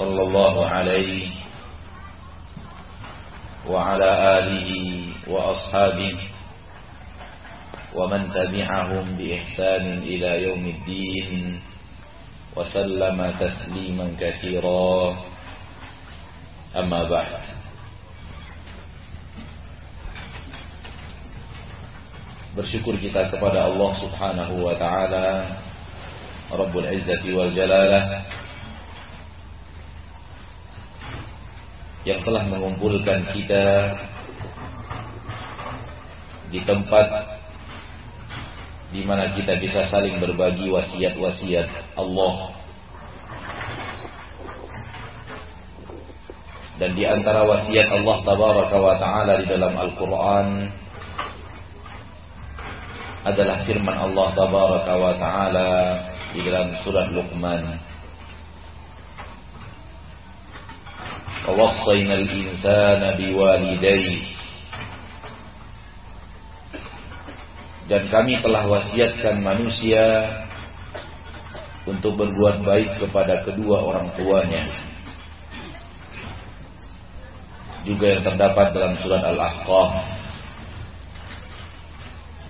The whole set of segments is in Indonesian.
صلى الله عليه وعلى آله وأصحابه ومن تبعهم بإحسان إلى يوم الدين وسلم تسليما كثيرا. أما بعد. Bersyukur kita kepada Allah subhanahu wa ta'ala Rabbul Izzati wal Jalalah Yang telah mengumpulkan kita Di tempat di mana kita bisa saling berbagi wasiat-wasiat Allah. Dan di antara wasiat Allah tabaraka wa taala di dalam Al-Qur'an adalah firman Allah tabaraka wa taala di dalam surat Luqman وَوَصَّيْنَا الْإِنسَانَ بِوَالِدَيْهِ dan kami telah wasiatkan manusia untuk berbuat baik kepada kedua orang tuanya juga yang terdapat dalam surat Al-Ahqaf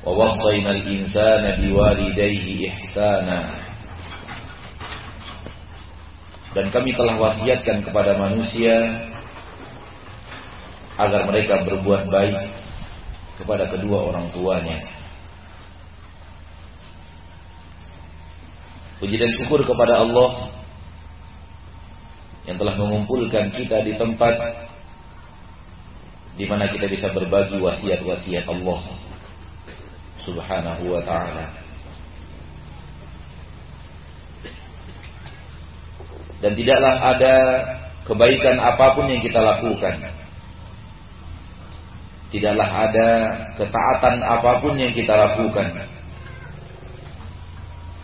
wa wassayna al-insana biwalidayhi ihsana dan kami telah wasiatkan kepada manusia agar mereka berbuat baik kepada kedua orang tuanya Puji dan syukur kepada Allah yang telah mengumpulkan kita di tempat di mana kita bisa berbagi wasiat-wasiat Allah Subhanahu wa taala. Dan tidaklah ada kebaikan apa pun yang kita lakukan. Tidaklah ada ketaatan apa pun yang kita lakukan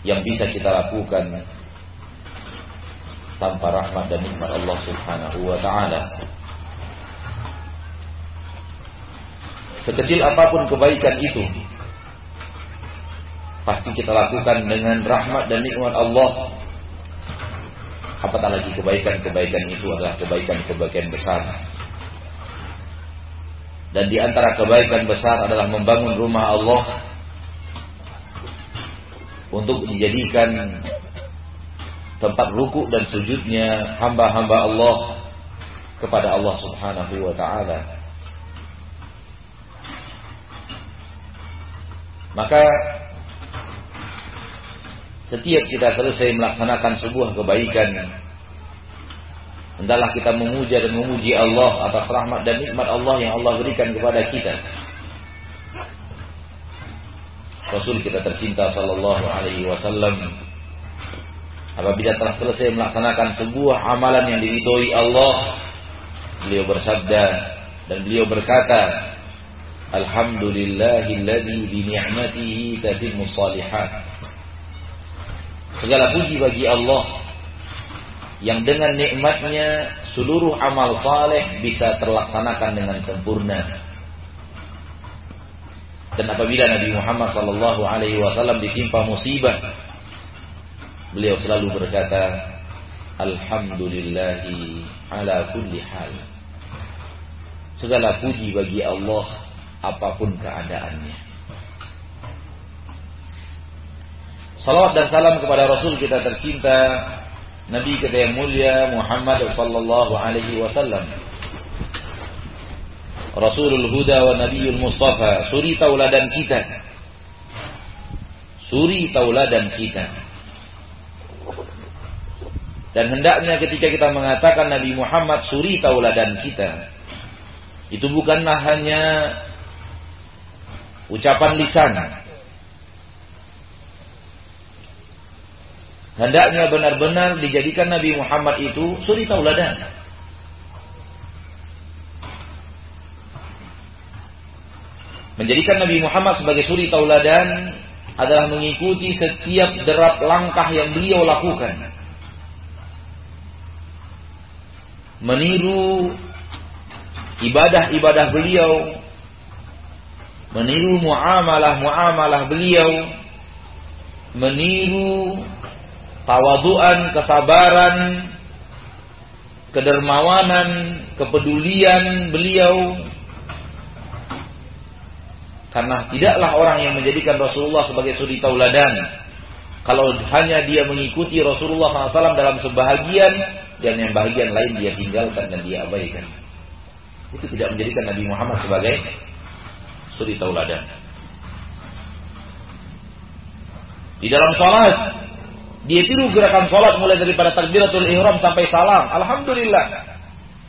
yang bisa kita lakukan tanpa rahmat dan nikmat Allah Subhanahu wa taala. Sekecil apa pun kebaikan itu pasti kita lakukan dengan rahmat dan nikmat Allah. Apatah lagi kebaikan-kebaikan itu adalah kebaikan-kebaikan besar. Dan di antara kebaikan besar adalah membangun rumah Allah untuk dijadikan tempat ruku dan sujudnya hamba-hamba Allah kepada Allah Subhanahu wa taala. Maka setiap kita selesai melaksanakan sebuah kebaikan hendaklah kita memuja dan memuji Allah atas rahmat dan nikmat Allah yang Allah berikan kepada kita. Rasul kita tercinta sallallahu alaihi wasallam apabila telah selesai melaksanakan sebuah amalan yang diridhoi Allah beliau bersabda dan beliau berkata Alhamdulillahilladzi bi ni'matihi tatimmu shalihat Segala puji bagi Allah yang dengan nikmatnya seluruh amal saleh bisa terlaksanakan dengan sempurna. Dan apabila Nabi Muhammad sallallahu alaihi wasallam ditimpa musibah, beliau selalu berkata, "Alhamdulillahi ala kulli hal." Segala puji bagi Allah apa pun keadaannya. Salawat dan salam kepada Rasul kita tercinta Nabi kita yang mulia Muhammad sallallahu alaihi wasallam. Rasulul Huda wa Nabiul Mustafa, suri tauladan kita. Suri tauladan kita. Dan hendaknya ketika kita mengatakan Nabi Muhammad suri tauladan kita, itu bukanlah hanya ucapan lisan. Hendaknya benar-benar dijadikan Nabi Muhammad itu suri tauladan. Menjadikan Nabi Muhammad sebagai suri tauladan adalah mengikuti setiap derap langkah yang beliau lakukan. Meniru ibadah-ibadah beliau, meniru muamalah-muamalah beliau, meniru tawaduan, kesabaran, kedermawanan, kepedulian beliau, karena tidaklah orang yang menjadikan Rasulullah sebagai suri tauladan. Kalau hanya dia mengikuti Rasulullah SAW dalam sebahagian dan yang bahagian lain dia tinggalkan dan dia abaikan. Itu tidak menjadikan Nabi Muhammad sebagai suri tauladan. Di dalam sholat, dia tiru gerakan sholat mulai daripada takbiratul ihram sampai salam. Alhamdulillah.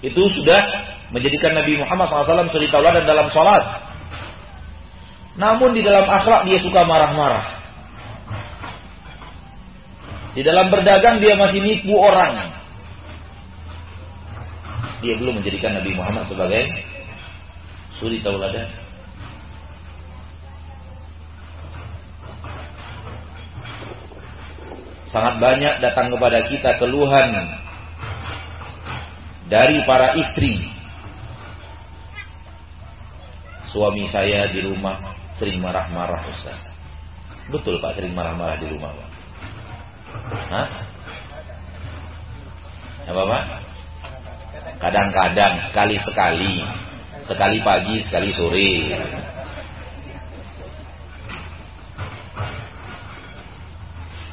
Itu sudah menjadikan Nabi Muhammad SAW suri tauladan dalam sholat. Namun di dalam akhlak dia suka marah-marah. Di dalam berdagang dia masih nipu orang. Dia belum menjadikan Nabi Muhammad sebagai suri tauladan. Sangat banyak datang kepada kita keluhan dari para istri. Suami saya di rumah sering marah-marah Ustaz. Betul Pak sering marah-marah di rumah Pak. Hah? Apa Pak? Kadang-kadang sekali-sekali. Sekali pagi, sekali sore.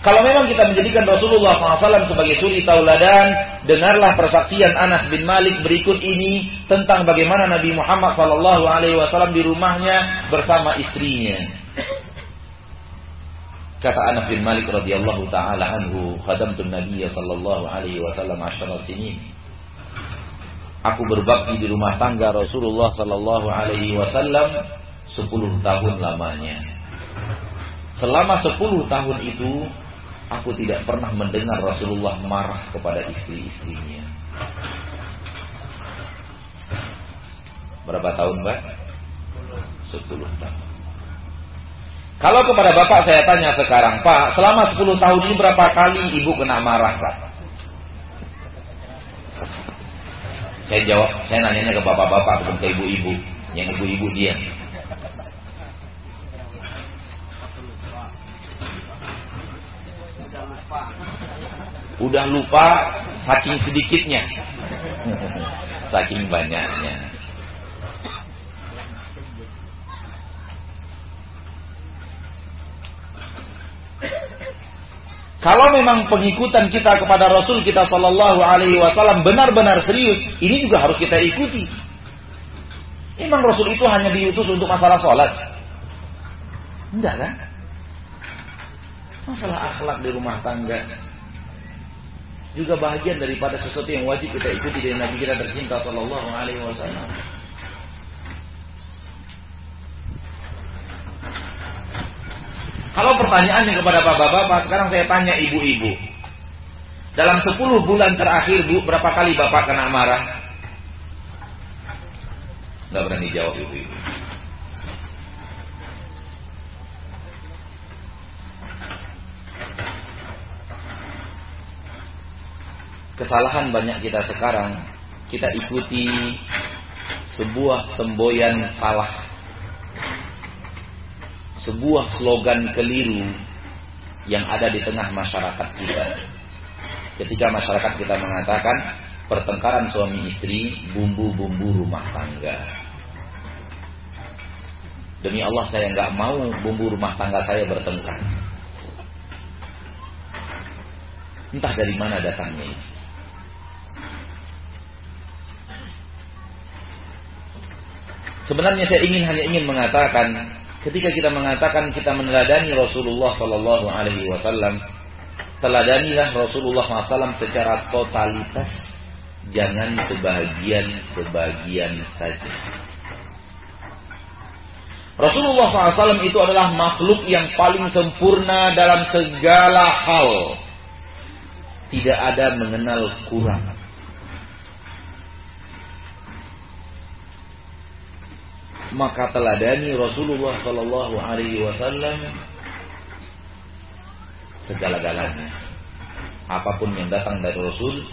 Kalau memang kita menjadikan Rasulullah SAW sebagai suri tauladan, dengarlah persaksian Anas bin Malik berikut ini tentang bagaimana Nabi Muhammad SAW di rumahnya bersama istrinya. Kata Anas bin Malik radhiyallahu taala anhu, "Khadamtu Nabi sallallahu alaihi wasallam 10 sinin." Aku berbakti di rumah tangga Rasulullah sallallahu alaihi wasallam 10 tahun lamanya. Selama 10 tahun itu Aku tidak pernah mendengar Rasulullah marah kepada istri-istrinya. Berapa tahun, Mbak? Sepuluh tahun. Kalau kepada Bapak saya tanya sekarang, Pak, selama sepuluh tahun ini berapa kali Ibu kena marah, Pak? Saya jawab, saya nanya ke bapak-bapak bukan ke ibu-ibu. Yang ibu-ibu dia. Udah lupa saking sedikitnya. saking banyaknya. Kalau memang pengikutan kita kepada Rasul kita Shallallahu Alaihi Wasallam benar-benar serius, ini juga harus kita ikuti. Emang Rasul itu hanya diutus untuk masalah sholat? Enggak kan? Masalah akhlak di rumah tangga, juga bagian daripada sesuatu yang wajib kita ikuti dari Nabi kita tercinta Sallallahu Alaihi Wasallam. Kalau pertanyaannya kepada bapak-bapak, sekarang saya tanya ibu-ibu. Dalam 10 bulan terakhir, Bu, berapa kali Bapak kena marah? Gak berani jawab ibu-ibu. Kesalahan banyak kita sekarang kita ikuti sebuah semboyan salah. Sebuah slogan keliru yang ada di tengah masyarakat kita. Ketika masyarakat kita mengatakan pertengkaran suami istri bumbu-bumbu rumah tangga. Demi Allah saya nggak mau bumbu rumah tangga saya bertengkar. Entah dari mana datangnya itu Sebenarnya saya ingin hanya ingin mengatakan ketika kita mengatakan kita meneladani Rasulullah Shallallahu Alaihi Wasallam, teladanilah Rasulullah SAW secara totalitas, jangan sebagian-sebagian saja. Rasulullah SAW itu adalah makhluk yang paling sempurna dalam segala hal. Tidak ada mengenal kurang. Maka teladani Rasulullah Sallallahu Alaihi Wasallam segala-galanya. Apa pun yang datang dari Rasul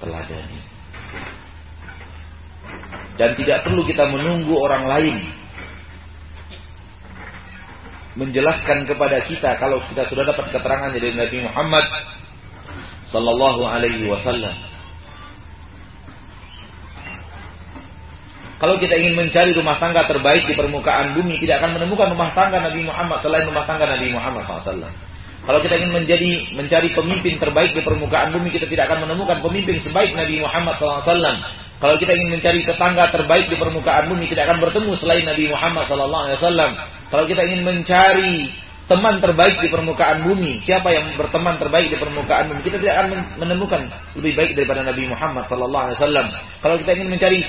teladani. Dan tidak perlu kita menunggu orang lain menjelaskan kepada kita kalau kita sudah dapat keterangan dari Nabi Muhammad sallallahu alaihi wasallam. Kalau kita ingin mencari rumah tangga terbaik di permukaan bumi, tidak akan menemukan rumah tangga Nabi Muhammad selain rumah tangga Nabi Muhammad SAW. Kalau kita ingin menjadi mencari pemimpin terbaik di permukaan bumi, kita tidak akan menemukan pemimpin sebaik Nabi Muhammad SAW. Kalau kita ingin mencari tetangga terbaik di permukaan bumi, tidak akan bertemu selain Nabi Muhammad SAW. Kalau kita ingin mencari teman terbaik di permukaan bumi, siapa yang berteman terbaik di permukaan bumi, kita tidak akan menemukan lebih baik daripada Nabi Muhammad wasallam. Kalau kita ingin mencari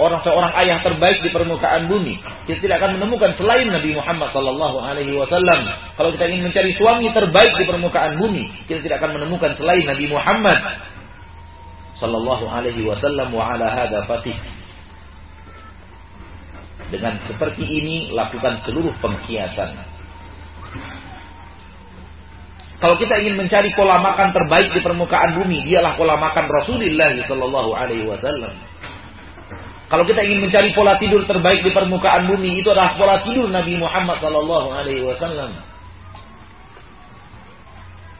orang seorang ayah terbaik di permukaan bumi, kita tidak akan menemukan selain Nabi Muhammad sallallahu alaihi wasallam. Kalau kita ingin mencari suami terbaik di permukaan bumi, kita tidak akan menemukan selain Nabi Muhammad sallallahu alaihi wasallam wa ala hadza fatih. Dengan seperti ini lakukan seluruh pengkiasan. Kalau kita ingin mencari pola makan terbaik di permukaan bumi, dialah pola makan Rasulullah Sallallahu Alaihi Wasallam. Kalau kita ingin mencari pola tidur terbaik di permukaan bumi, itu adalah pola tidur Nabi Muhammad Sallallahu Alaihi Wasallam.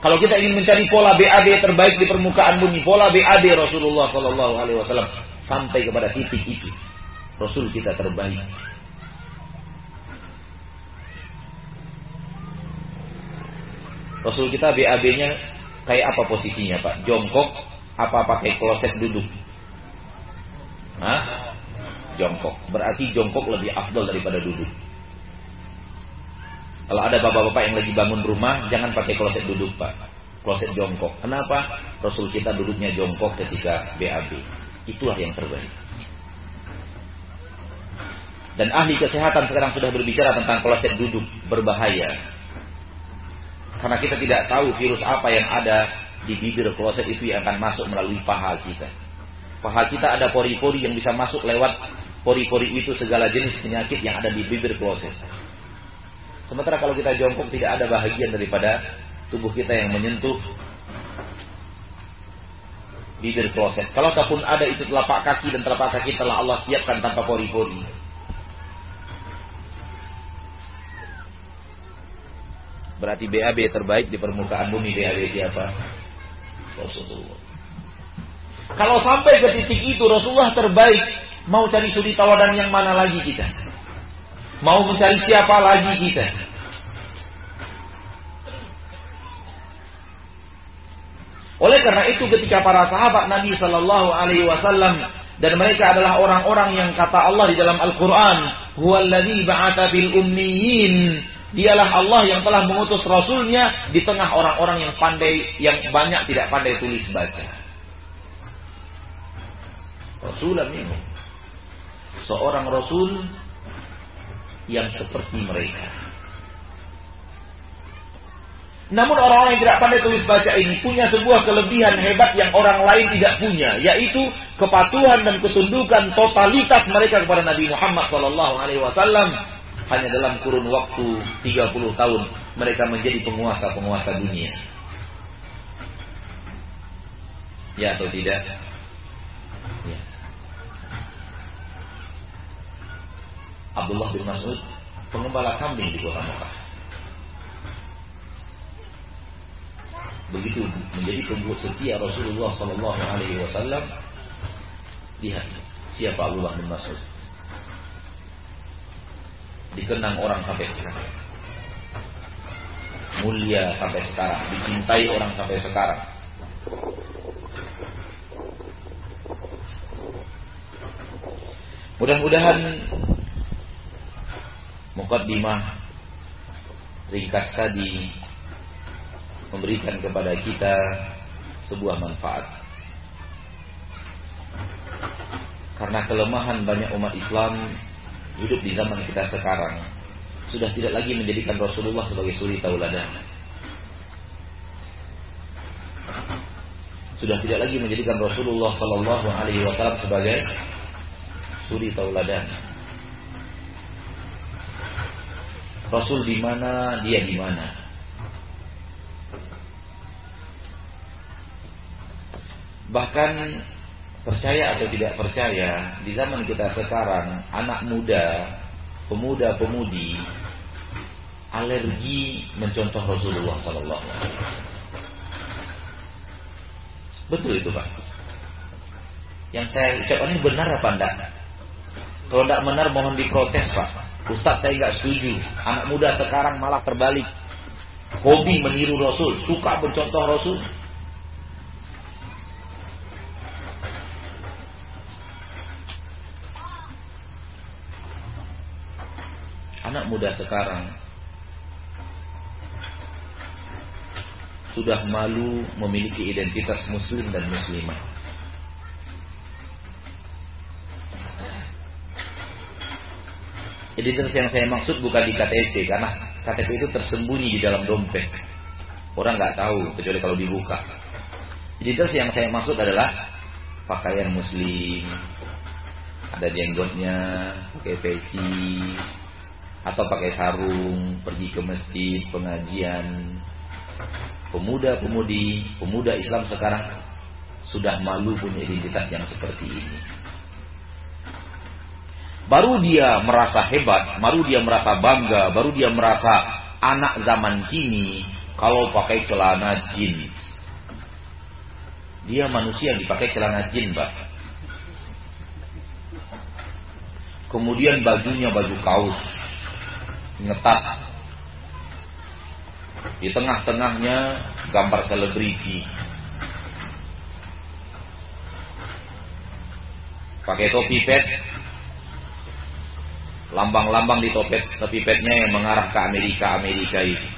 Kalau kita ingin mencari pola BAD terbaik di permukaan bumi, pola BAD Rasulullah Sallallahu Alaihi Wasallam sampai kepada titik itu. Rasul kita terbaik. Rasul kita BAB-nya kayak apa posisinya Pak? Jongkok apa pakai kloset duduk? Hah? Jongkok. Berarti jongkok lebih afdol daripada duduk. Kalau ada bapak-bapak yang lagi bangun rumah, jangan pakai kloset duduk Pak. Kloset jongkok. Kenapa? Rasul kita duduknya jongkok ketika BAB. Itulah yang terbaik. Dan ahli kesehatan sekarang sudah berbicara tentang kloset duduk berbahaya. Karena kita tidak tahu virus apa yang ada di bibir kloset itu yang akan masuk melalui paha kita. Paha kita ada pori-pori yang bisa masuk lewat pori-pori itu segala jenis penyakit yang ada di bibir kloset. Sementara kalau kita jongkok tidak ada bahagian daripada tubuh kita yang menyentuh bibir kloset. Kalau pun ada itu telapak kaki dan telapak kaki telah Allah siapkan tanpa pori-pori. Berarti BAB terbaik di permukaan bumi BAB siapa? Rasulullah. Kalau sampai ke titik itu Rasulullah terbaik, mau cari suri tawadan yang mana lagi kita? Mau mencari siapa lagi kita? Oleh karena itu ketika para sahabat Nabi Shallallahu Alaihi Wasallam dan mereka adalah orang-orang yang kata Allah di dalam Al-Quran, "Huwallazi ba'ata bil ummiyin Dialah Allah yang telah mengutus Rasulnya di tengah orang-orang yang pandai, yang banyak tidak pandai tulis baca. Rasulah ini. Seorang Rasul yang seperti mereka. Namun orang-orang yang tidak pandai tulis baca ini punya sebuah kelebihan hebat yang orang lain tidak punya, yaitu kepatuhan dan ketundukan totalitas mereka kepada Nabi Muhammad SAW hanya dalam kurun waktu 30 tahun mereka menjadi penguasa-penguasa dunia. Ya atau tidak? Abdullah bin Mas'ud pengembala kambing di kota Mekah. Begitu menjadi pengikut setia Rasulullah Sallallahu Alaihi Wasallam. Lihat siapa Abdullah bin Mas'ud dikenang orang sampai sekarang. Mulia sampai sekarang, dicintai orang sampai sekarang. Mudah-mudahan mukaddimah ringkas tadi memberikan kepada kita sebuah manfaat. Karena kelemahan banyak umat Islam hidup di zaman kita sekarang sudah tidak lagi menjadikan Rasulullah sebagai suri tauladan. Sudah tidak lagi menjadikan Rasulullah Shallallahu Alaihi Wasallam sebagai suri tauladan. Rasul di mana, dia di mana. Bahkan percaya atau tidak percaya, di zaman kita sekarang, anak muda, pemuda-pemudi, alergi mencontoh Rasulullah Sallallahu Alaihi Wasallam. Betul itu Pak. Yang saya ucapkan ini benar apa enggak? Kalau tidak benar mohon diprotes Pak. Ustaz saya nggak setuju. Anak muda sekarang malah terbalik. Hobi meniru Rasul, suka mencontoh Rasul. Anak muda sekarang sudah malu memiliki identitas muslim dan muslimah. Identitas yang saya maksud bukan di KTP karena KTP itu tersembunyi di dalam dompet. Orang nggak tahu kecuali kalau dibuka. Identitas yang saya maksud adalah pakaian muslim, ada jenggotnya, pakai peci, atau pakai sarung, pergi ke masjid, pengajian. Pemuda-pemudi, pemuda Islam sekarang sudah malu punya identitas yang seperti ini. Baru dia merasa hebat, baru dia merasa bangga, baru dia merasa anak zaman kini kalau pakai celana jeans. Dia manusia dipakai celana jeans, Pak. Kemudian bajunya baju kaos. Ngetat. Di tengah-tengahnya gambar selebriti. Pakai topi pet, lambang-lambang di topet tepi petnya yang mengarah ke Amerika Amerika itu.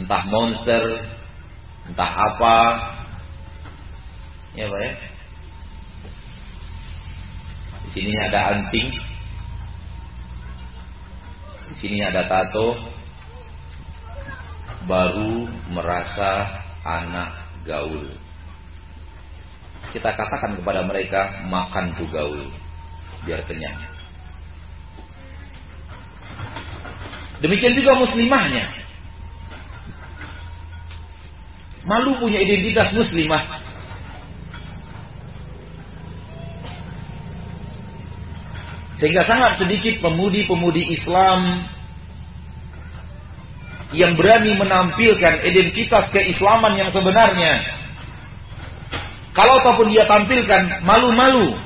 Entah monster entah apa. Ya pak ya. Di sini ada anting. Di sini ada tato. Baru merasa anak gaul. Kita katakan kepada mereka makan tuh gaul. Biar kenyang Demikian juga muslimahnya. Malu punya identitas muslimah. Sehingga sangat sedikit pemudi-pemudi Islam yang berani menampilkan identitas keislaman yang sebenarnya. Kalau ataupun dia tampilkan malu-malu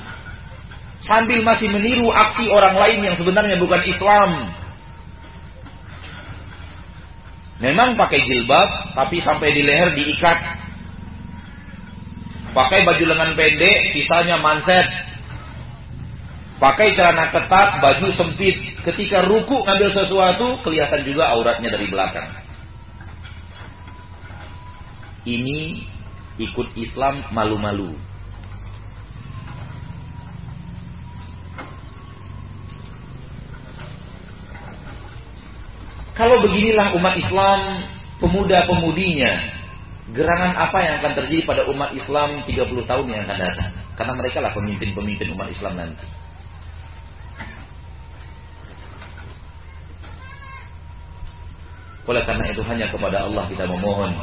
sambil masih meniru aksi orang lain yang sebenarnya bukan Islam. Memang pakai jilbab, tapi sampai di leher diikat. Pakai baju lengan pendek, sisanya manset. Pakai celana ketat, baju sempit. Ketika ruku ngambil sesuatu, kelihatan juga auratnya dari belakang. Ini ikut Islam malu-malu. Kalau beginilah umat Islam, pemuda-pemudinya, gerangan apa yang akan terjadi pada umat Islam 30 tahun yang akan datang? Karena mereka lah pemimpin-pemimpin umat Islam nanti. Oleh karena itu hanya kepada Allah kita memohon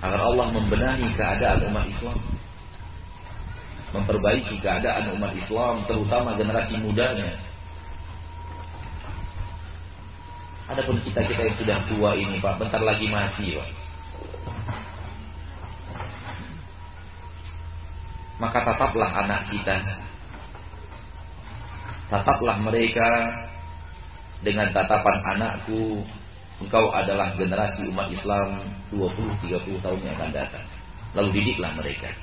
agar Allah membenahi keadaan umat Islam, memperbaiki keadaan umat Islam, terutama generasi mudanya, Adapun kita-kita yang sudah tua ini Pak, bentar lagi mati Pak. Maka tataplah anak kita. Tataplah mereka dengan tatapan anakku engkau adalah generasi umat Islam 20-30 tahun yang akan datang. Lalu didiklah mereka.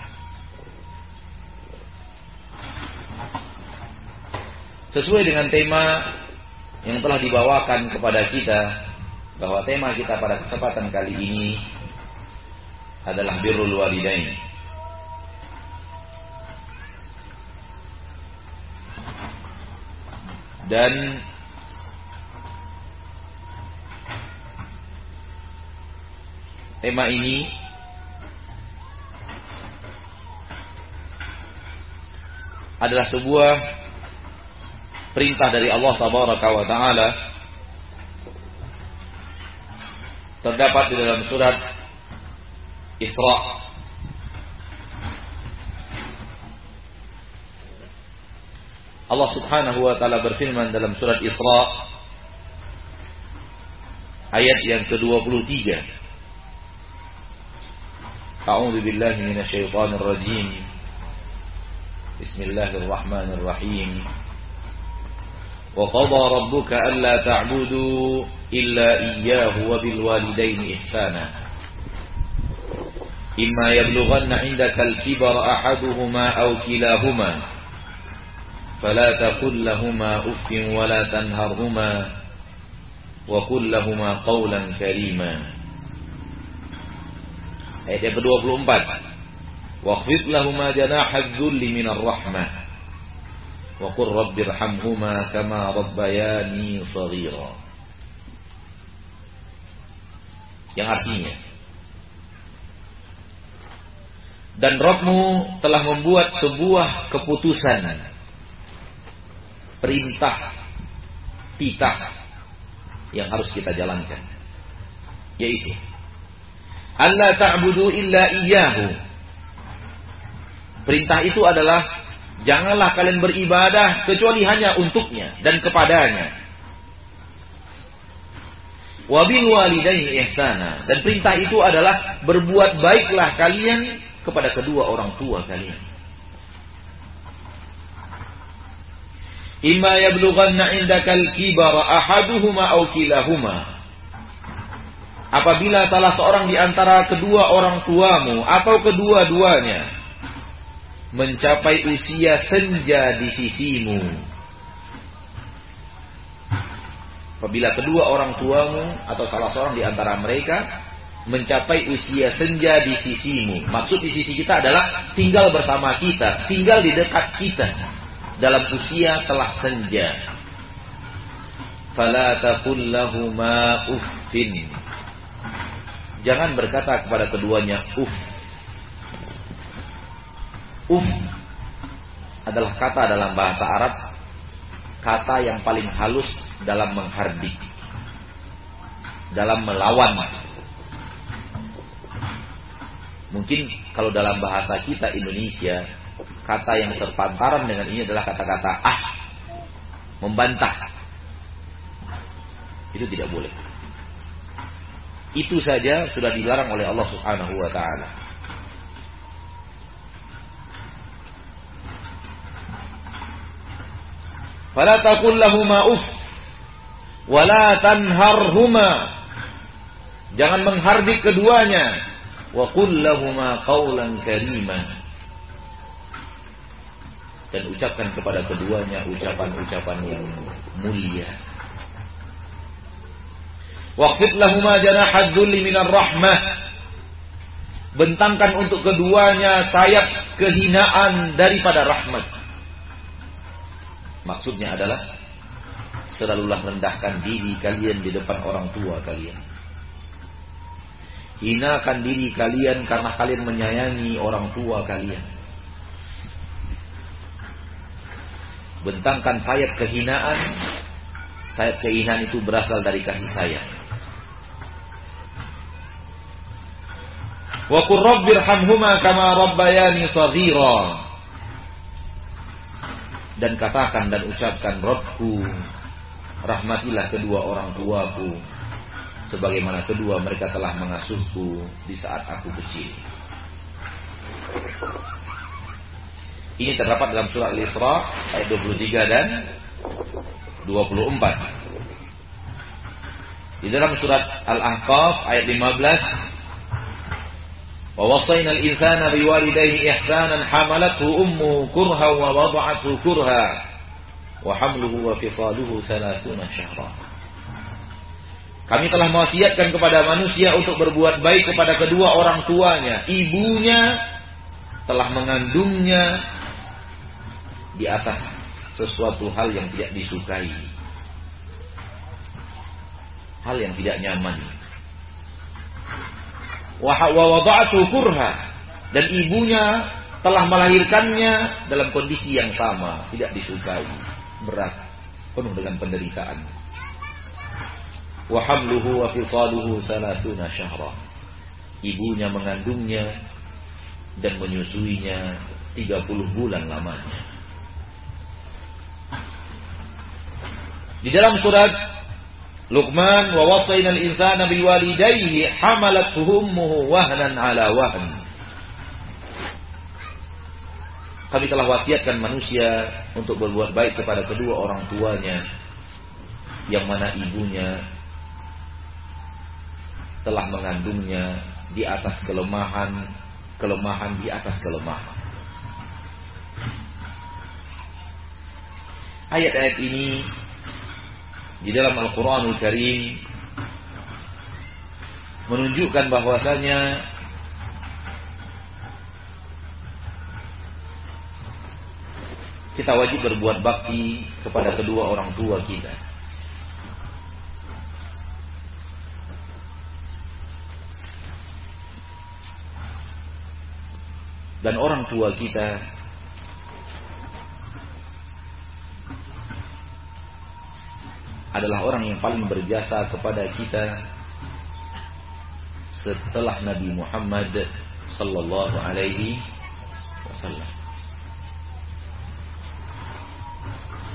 Sesuai dengan tema yang telah dibawakan kepada kita bahwa tema kita pada kesempatan kali ini adalah birrul walidain. Dan tema ini adalah sebuah perintah dari Allah Tabaraka wa taala terdapat di dalam surat Isra Allah Subhanahu wa taala berfirman dalam surat Isra ayat yang ke-23 A'udzu billahi minasyaitonir rajim بسم الله الرحمن الرحيم وقضى ربك ألا تعبدوا إلا إياه وبالوالدين إحسانا. إما يبلغن عندك الكبر أحدهما أو كلاهما فلا تقل لهما أف ولا تنهرهما وقل لهما قولا كريما. Ayat yang ke-24 واخفض لهما جناح الذل من الرحمة. wa qur rabbirhamhuma kama rabbayani shaghira. Yang artinya dan Robmu telah membuat sebuah keputusan perintah titah yang harus kita jalankan yaitu Allah ta'budu illa iyyahu perintah itu adalah janganlah kalian beribadah kecuali hanya untuknya dan kepadanya. Wabil walidaini ihsana dan perintah itu adalah berbuat baiklah kalian kepada kedua orang tua kalian. Imma yablughanna indakal kibara ahaduhuma aw kilahuma. Apabila salah seorang di antara kedua orang tuamu atau kedua-duanya mencapai usia senja di sisimu. Apabila kedua orang tuamu atau salah seorang di antara mereka mencapai usia senja di sisimu. Maksud di sisi kita adalah tinggal bersama kita, tinggal di dekat kita dalam usia telah senja. Fala taqul uffin. Jangan berkata kepada keduanya uff Uf adalah kata dalam bahasa Arab kata yang paling halus dalam menghardik, dalam melawan. Mungkin kalau dalam bahasa kita Indonesia, kata yang terpantaran dengan ini adalah kata-kata ah, membantah. Itu tidak boleh. Itu saja sudah dilarang oleh Allah Subhanahu wa taala. Fala taqul wa la tanharhuma. Jangan menghardik keduanya. Wa qul lahumā qawlan. Dan ucapkan kepada keduanya ucapan-ucapan yang mulia. Waqfid lahumā janahad dhulli minar rahmah. Bentangkan untuk keduanya sayap kehinaan daripada rahmat. Maksudnya adalah selalulah rendahkan diri kalian di depan orang tua kalian. Hinakan diri kalian karena kalian menyayangi orang tua kalian. Bentangkan sayap kehinaan. Sayap kehinaan itu berasal dari kasih sayang. Wa qur rabbirhamhuma kama rabbayani saghira dan katakan dan ucapkan Robku rahmatilah kedua orang tuaku sebagaimana kedua mereka telah mengasuhku di saat aku kecil. Ini terdapat dalam surah Al-Isra ayat 23 dan 24. Di dalam surat Al-Ahqaf ayat 15 ووصينا الإنسان بوالديه إحسانا حملته أمه كرها ووضعته كرها wa hamluhu wa fisaluhu 30 syahra. Kami telah mewasiatkan kepada manusia untuk berbuat baik kepada kedua orang tuanya. Ibunya telah mengandungnya di atas sesuatu hal yang tidak disukai. Hal yang tidak nyaman. Wa wada'atu kurha dan ibunya telah melahirkannya dalam kondisi yang sama, tidak disukai, berat, penuh dengan penderitaan wa hamluhu wa fisaluhu salasuna syahra. Ibunya mengandungnya dan menyusuinya 30 bulan lamanya. Di dalam surat Luqman wa wasayna al-insana biwalidayhi hamalat ummuhu wahnan ala wahn. Kami telah wasiatkan manusia untuk berbuat baik kepada kedua orang tuanya yang mana ibunya telah mengandungnya di atas kelemahan, kelemahan di atas kelemahan. Ayat-ayat ini di dalam Al-Quranul Karim menunjukkan bahwasanya kita wajib berbuat bakti kepada kedua orang tua kita. dan orang tua kita adalah orang yang paling berjasa kepada kita setelah Nabi Muhammad sallallahu alaihi wasallam.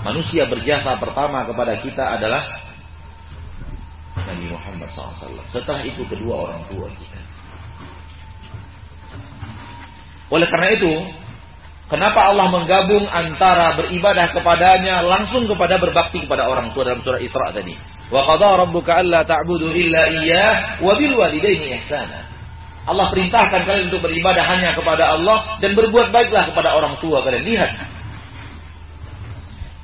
Manusia berjasa pertama kepada kita adalah Nabi Muhammad SAW. Setelah itu kedua orang tua kita. Oleh karena itu, kenapa Allah menggabung antara beribadah kepadanya langsung kepada berbakti kepada orang tua dalam surah Isra tadi. Wa qadha rabbuka alla ta'budu illa iyyah wa bil walidayni ihsana. Allah perintahkan kalian untuk beribadah hanya kepada Allah dan berbuat baiklah kepada orang tua kalian. Lihat.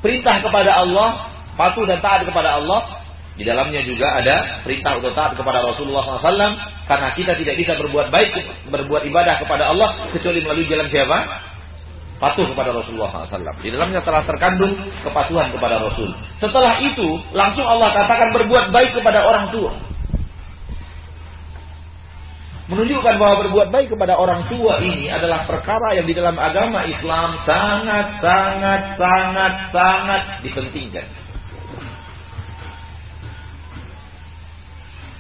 Perintah kepada Allah, patuh dan taat kepada Allah, di dalamnya juga ada perintah untuk taat kepada Rasulullah SAW karena kita tidak bisa berbuat baik, berbuat ibadah kepada Allah kecuali melalui jalan siapa? Patuh kepada Rasulullah SAW. Di dalamnya telah terkandung kepatuhan kepada Rasul. Setelah itu, langsung Allah katakan berbuat baik kepada orang tua. Menunjukkan bahwa berbuat baik kepada orang tua ini adalah perkara yang di dalam agama Islam sangat, sangat, sangat, sangat dipentingkan.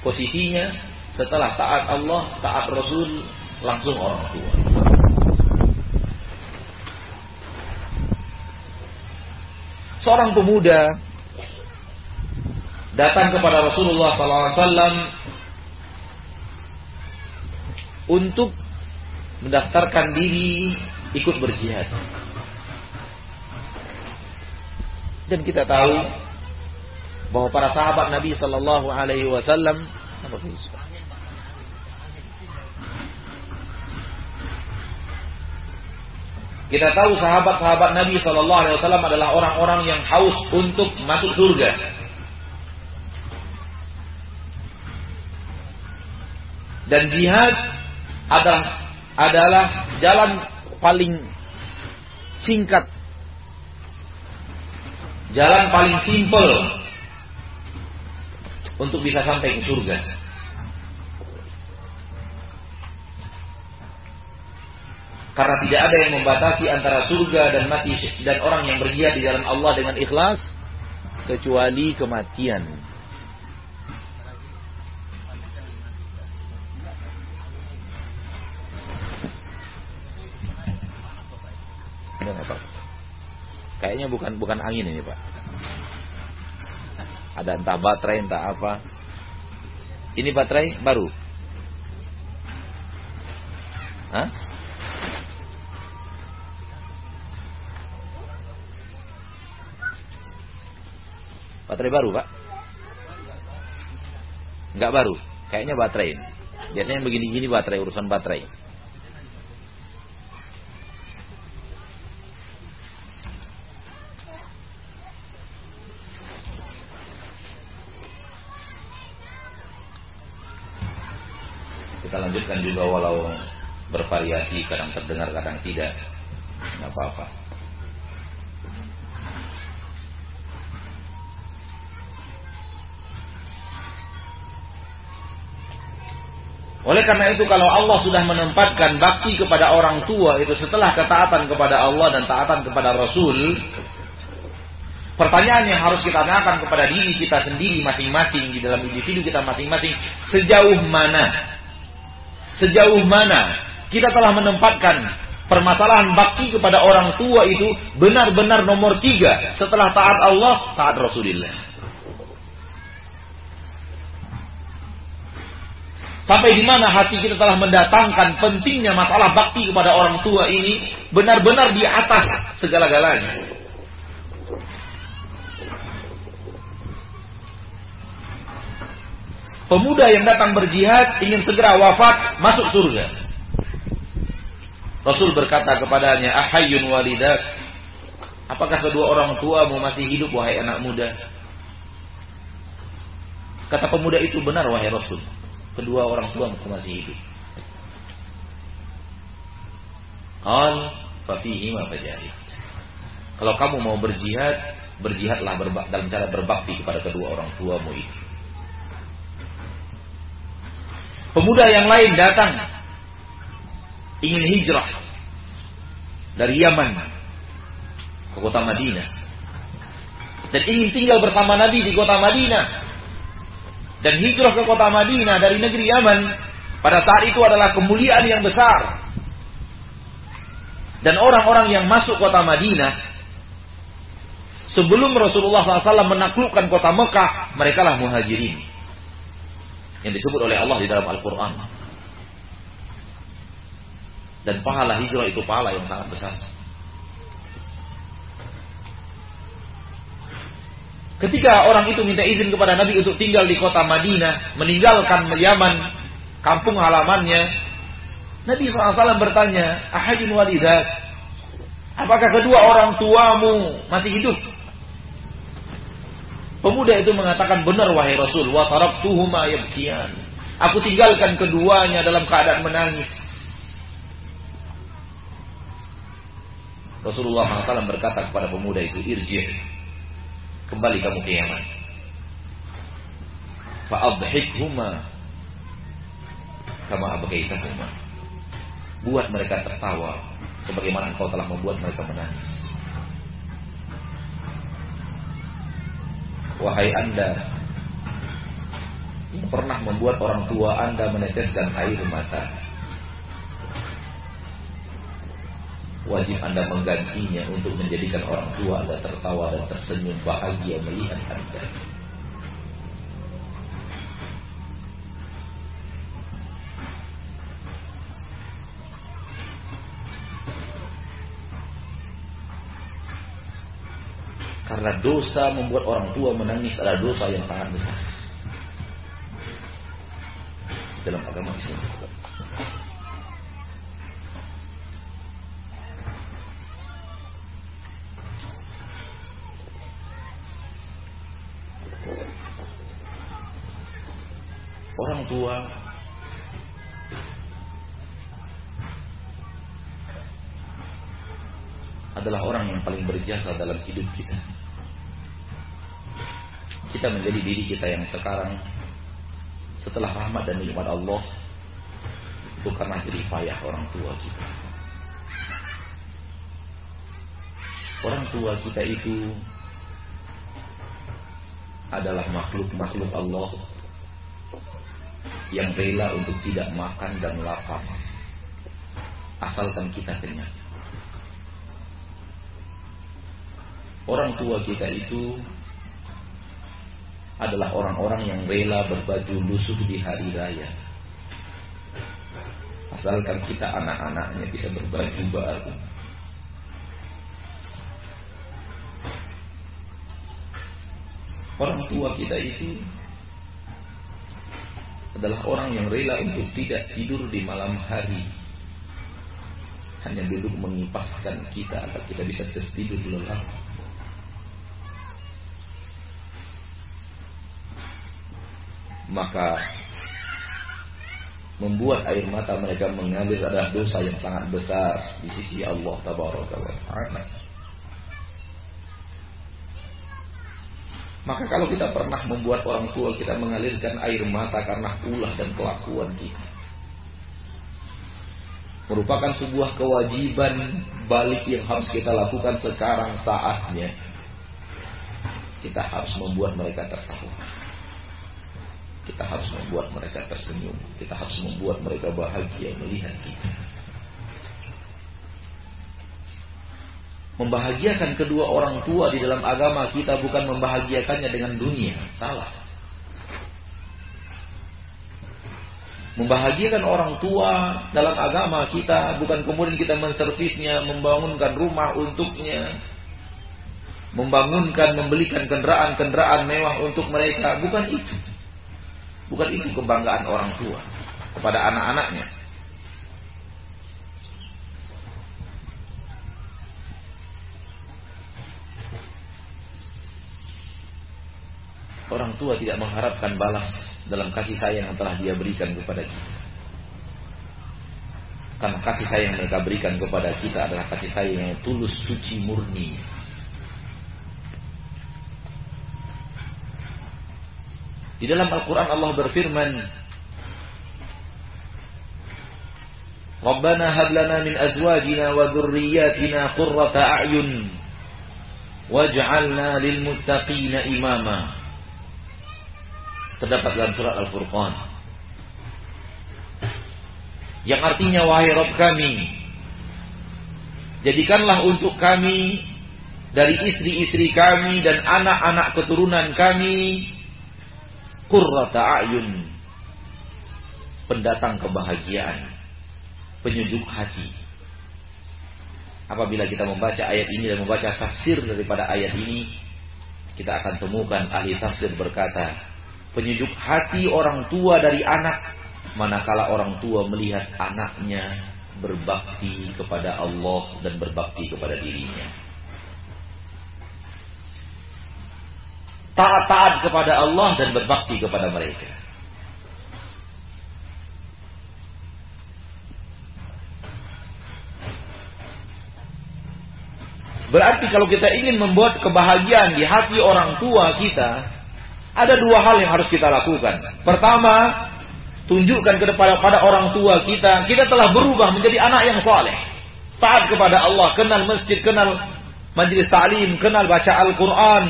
Posisinya setelah taat Allah, taat Rasul, langsung orang tua. Seorang pemuda datang kepada Rasulullah SAW untuk mendaftarkan diri ikut berjihad. Dan kita tahu bahwa para sahabat Nabi Sallallahu Alaihi Wasallam Kita tahu sahabat-sahabat Nabi Shallallahu Alaihi Wasallam adalah orang-orang yang haus untuk masuk surga. Dan jihad adalah adalah jalan paling singkat, jalan paling simpel untuk bisa sampai ke surga. Karena tidak ada yang membatasi antara surga dan mati dan orang yang berjihad di jalan Allah dengan ikhlas kecuali kematian. Kayaknya bukan bukan angin ini pak. Ada entah baterai entah apa. Ini baterai baru. Hah? Baterai baru, Pak? Enggak baru. Kayaknya baterai. Biasanya begini-gini baterai, urusan baterai. Kita lanjutkan juga walau bervariasi, kadang terdengar, kadang tidak. nggak apa-apa. Oleh karena itu kalau Allah sudah menempatkan bakti kepada orang tua itu setelah ketaatan kepada Allah dan taatan kepada Rasul, pertanyaan yang harus kita tanyakan kepada diri kita sendiri masing-masing di dalam individu kita masing-masing, sejauh mana sejauh mana kita telah menempatkan permasalahan bakti kepada orang tua itu benar-benar nomor tiga setelah taat Allah, taat Rasulullah. Sampai di mana hati kita telah mendatangkan pentingnya masalah bakti kepada orang tua ini benar-benar di atas segala-galanya. Pemuda yang datang berjihad ingin segera wafat masuk surga. Rasul berkata kepadanya, "Ahayyun walidak?" Apakah kedua orang tuamu masih hidup wahai anak muda? Kata pemuda itu benar wahai Rasul kedua orang tua masih hidup. Qal fafihi ma fajahid. Kalau kamu mau berjihad, berjihadlah dalam cara berbakti kepada kedua orang tuamu itu. Pemuda yang lain datang ingin hijrah dari Yaman ke kota Madinah dan ingin tinggal bersama Nabi di kota Madinah dan hijrah ke kota Madinah dari negeri Yaman pada saat itu adalah kemuliaan yang besar. Dan orang-orang yang masuk kota Madinah sebelum Rasulullah SAW menaklukkan kota Mekah, mereka lah muhajirin. Yang disebut oleh Allah di dalam Al-Quran. Dan pahala hijrah itu pahala yang sangat besar. Ketika orang itu minta izin kepada Nabi untuk tinggal di kota Madinah, meninggalkan Yaman, kampung halamannya, Nabi SAW bertanya, Ahadin walidat, apakah kedua orang tuamu masih hidup? Pemuda itu mengatakan benar wahai Rasul, wa taraktuhuma yabkiyan. Aku tinggalkan keduanya dalam keadaan menangis. Rasulullah SAW berkata kepada pemuda itu, irji' Kembali kamu ke Yaman. Fa'adhikhuma kama abghaitahuma. Buat mereka tertawa sebagaimana engkau telah membuat mereka menangis. Wahai Anda pernah membuat orang tua Anda meneteskan air mata. Wajib Anda menggantinya untuk menjadikan orang tua Anda tertawa dan tersenyum bahagia melihat Anda. Karena dosa membuat orang tua menangis adalah dosa yang sangat besar. Dalam agama Islam. Orang tua adalah orang yang paling berjasa dalam hidup kita. Kita menjadi diri kita yang sekarang setelah rahmat dan nikmat Allah itu karena jerih payah orang tua kita. Orang tua kita itu adalah makhluk-makhluk Allah yang rela untuk tidak makan dan lapar asalkan kita kenyang. Orang tua kita itu adalah orang-orang yang rela berbaju lusuh di hari raya. Asalkan kita anak-anaknya bisa berbaju baru. Orang tua kita itu adalah orang yang rela untuk tidak tidur di malam hari. Hanya duduk mengipaskan kita agar kita bisa tertidur lelap. Maka membuat air mata mereka mengalir adalah dosa yang sangat besar di sisi Allah taala. Maka kalau kita pernah membuat orang tua kita mengalirkan air mata karena ulah dan kelakuan kita. Merupakan sebuah kewajiban balik yang harus kita lakukan sekarang saatnya. Kita harus membuat mereka tertawa. Kita harus membuat mereka tersenyum. Kita harus membuat mereka bahagia melihat kita. Membahagiakan kedua orang tua di dalam agama kita bukan membahagiakannya dengan dunia. Salah. Membahagiakan orang tua dalam agama kita bukan kemudian kita menservisnya, membangunkan rumah untuknya, membangunkan, membelikan kendaraan-kendaraan mewah untuk mereka. Bukan itu. Bukan itu kebanggaan orang tua kepada anak-anaknya. Tua tidak mengharapkan balas dalam kasih sayang yang telah dia berikan kepada kita. Karena kasih sayang yang mereka berikan kepada kita adalah kasih sayang yang tulus, suci, murni. Di dalam Al-Quran Allah berfirman, Rabbana hablana min azwajina wa dhurriyyatina qurrata a'yun waj'alna lil muttaqina imama. Terdapat dalam surat Al-Furqan. Yang artinya wahai Rabb kami, jadikanlah untuk kami dari istri-istri kami dan anak-anak keturunan kami Qurrata a'yun. Pendatang kebahagiaan. Penyejuk hati. Apabila kita membaca ayat ini dan membaca tafsir daripada ayat ini, kita akan temukan ahli tafsir berkata, penyejuk hati orang tua dari anak, manakala orang tua melihat anaknya berbakti kepada Allah dan berbakti kepada dirinya. taat-taat kepada Allah dan berbakti kepada mereka. Berarti kalau kita ingin membuat kebahagiaan di hati orang tua kita, ada dua hal yang harus kita lakukan. Pertama, tunjukkan kepada pada orang tua kita, kita telah berubah menjadi anak yang soleh. Taat kepada Allah, kenal masjid, kenal majlis ta'lim, kenal baca Al-Quran,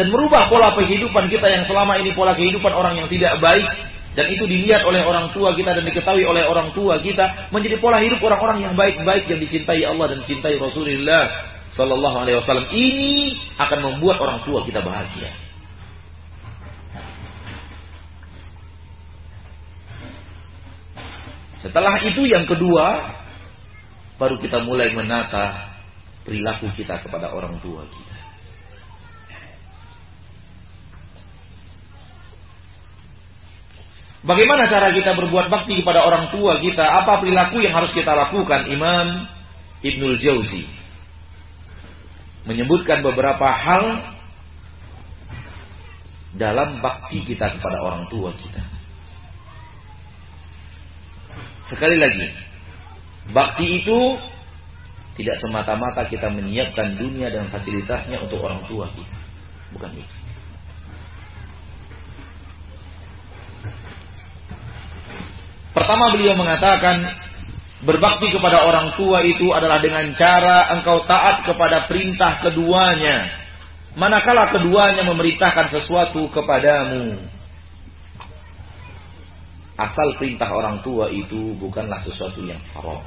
dan merubah pola kehidupan kita yang selama ini pola kehidupan orang yang tidak baik dan itu dilihat oleh orang tua kita dan diketahui oleh orang tua kita menjadi pola hidup orang-orang yang baik-baik yang dicintai Allah dan dicintai Rasulullah Sallallahu Alaihi Wasallam ini akan membuat orang tua kita bahagia. Setelah itu yang kedua baru kita mulai menata perilaku kita kepada orang tua kita. Bagaimana cara kita berbuat bakti kepada orang tua kita? Apa perilaku yang harus kita lakukan? Imam Ibnul Jauzi menyebutkan beberapa hal dalam bakti kita kepada orang tua kita. Sekali lagi, bakti itu tidak semata-mata kita menyiapkan dunia dan fasilitasnya untuk orang tua kita. Bukan itu. Pertama beliau mengatakan berbakti kepada orang tua itu adalah dengan cara engkau taat kepada perintah keduanya. Manakala keduanya memerintahkan sesuatu kepadamu. Asal perintah orang tua itu bukanlah sesuatu yang haram.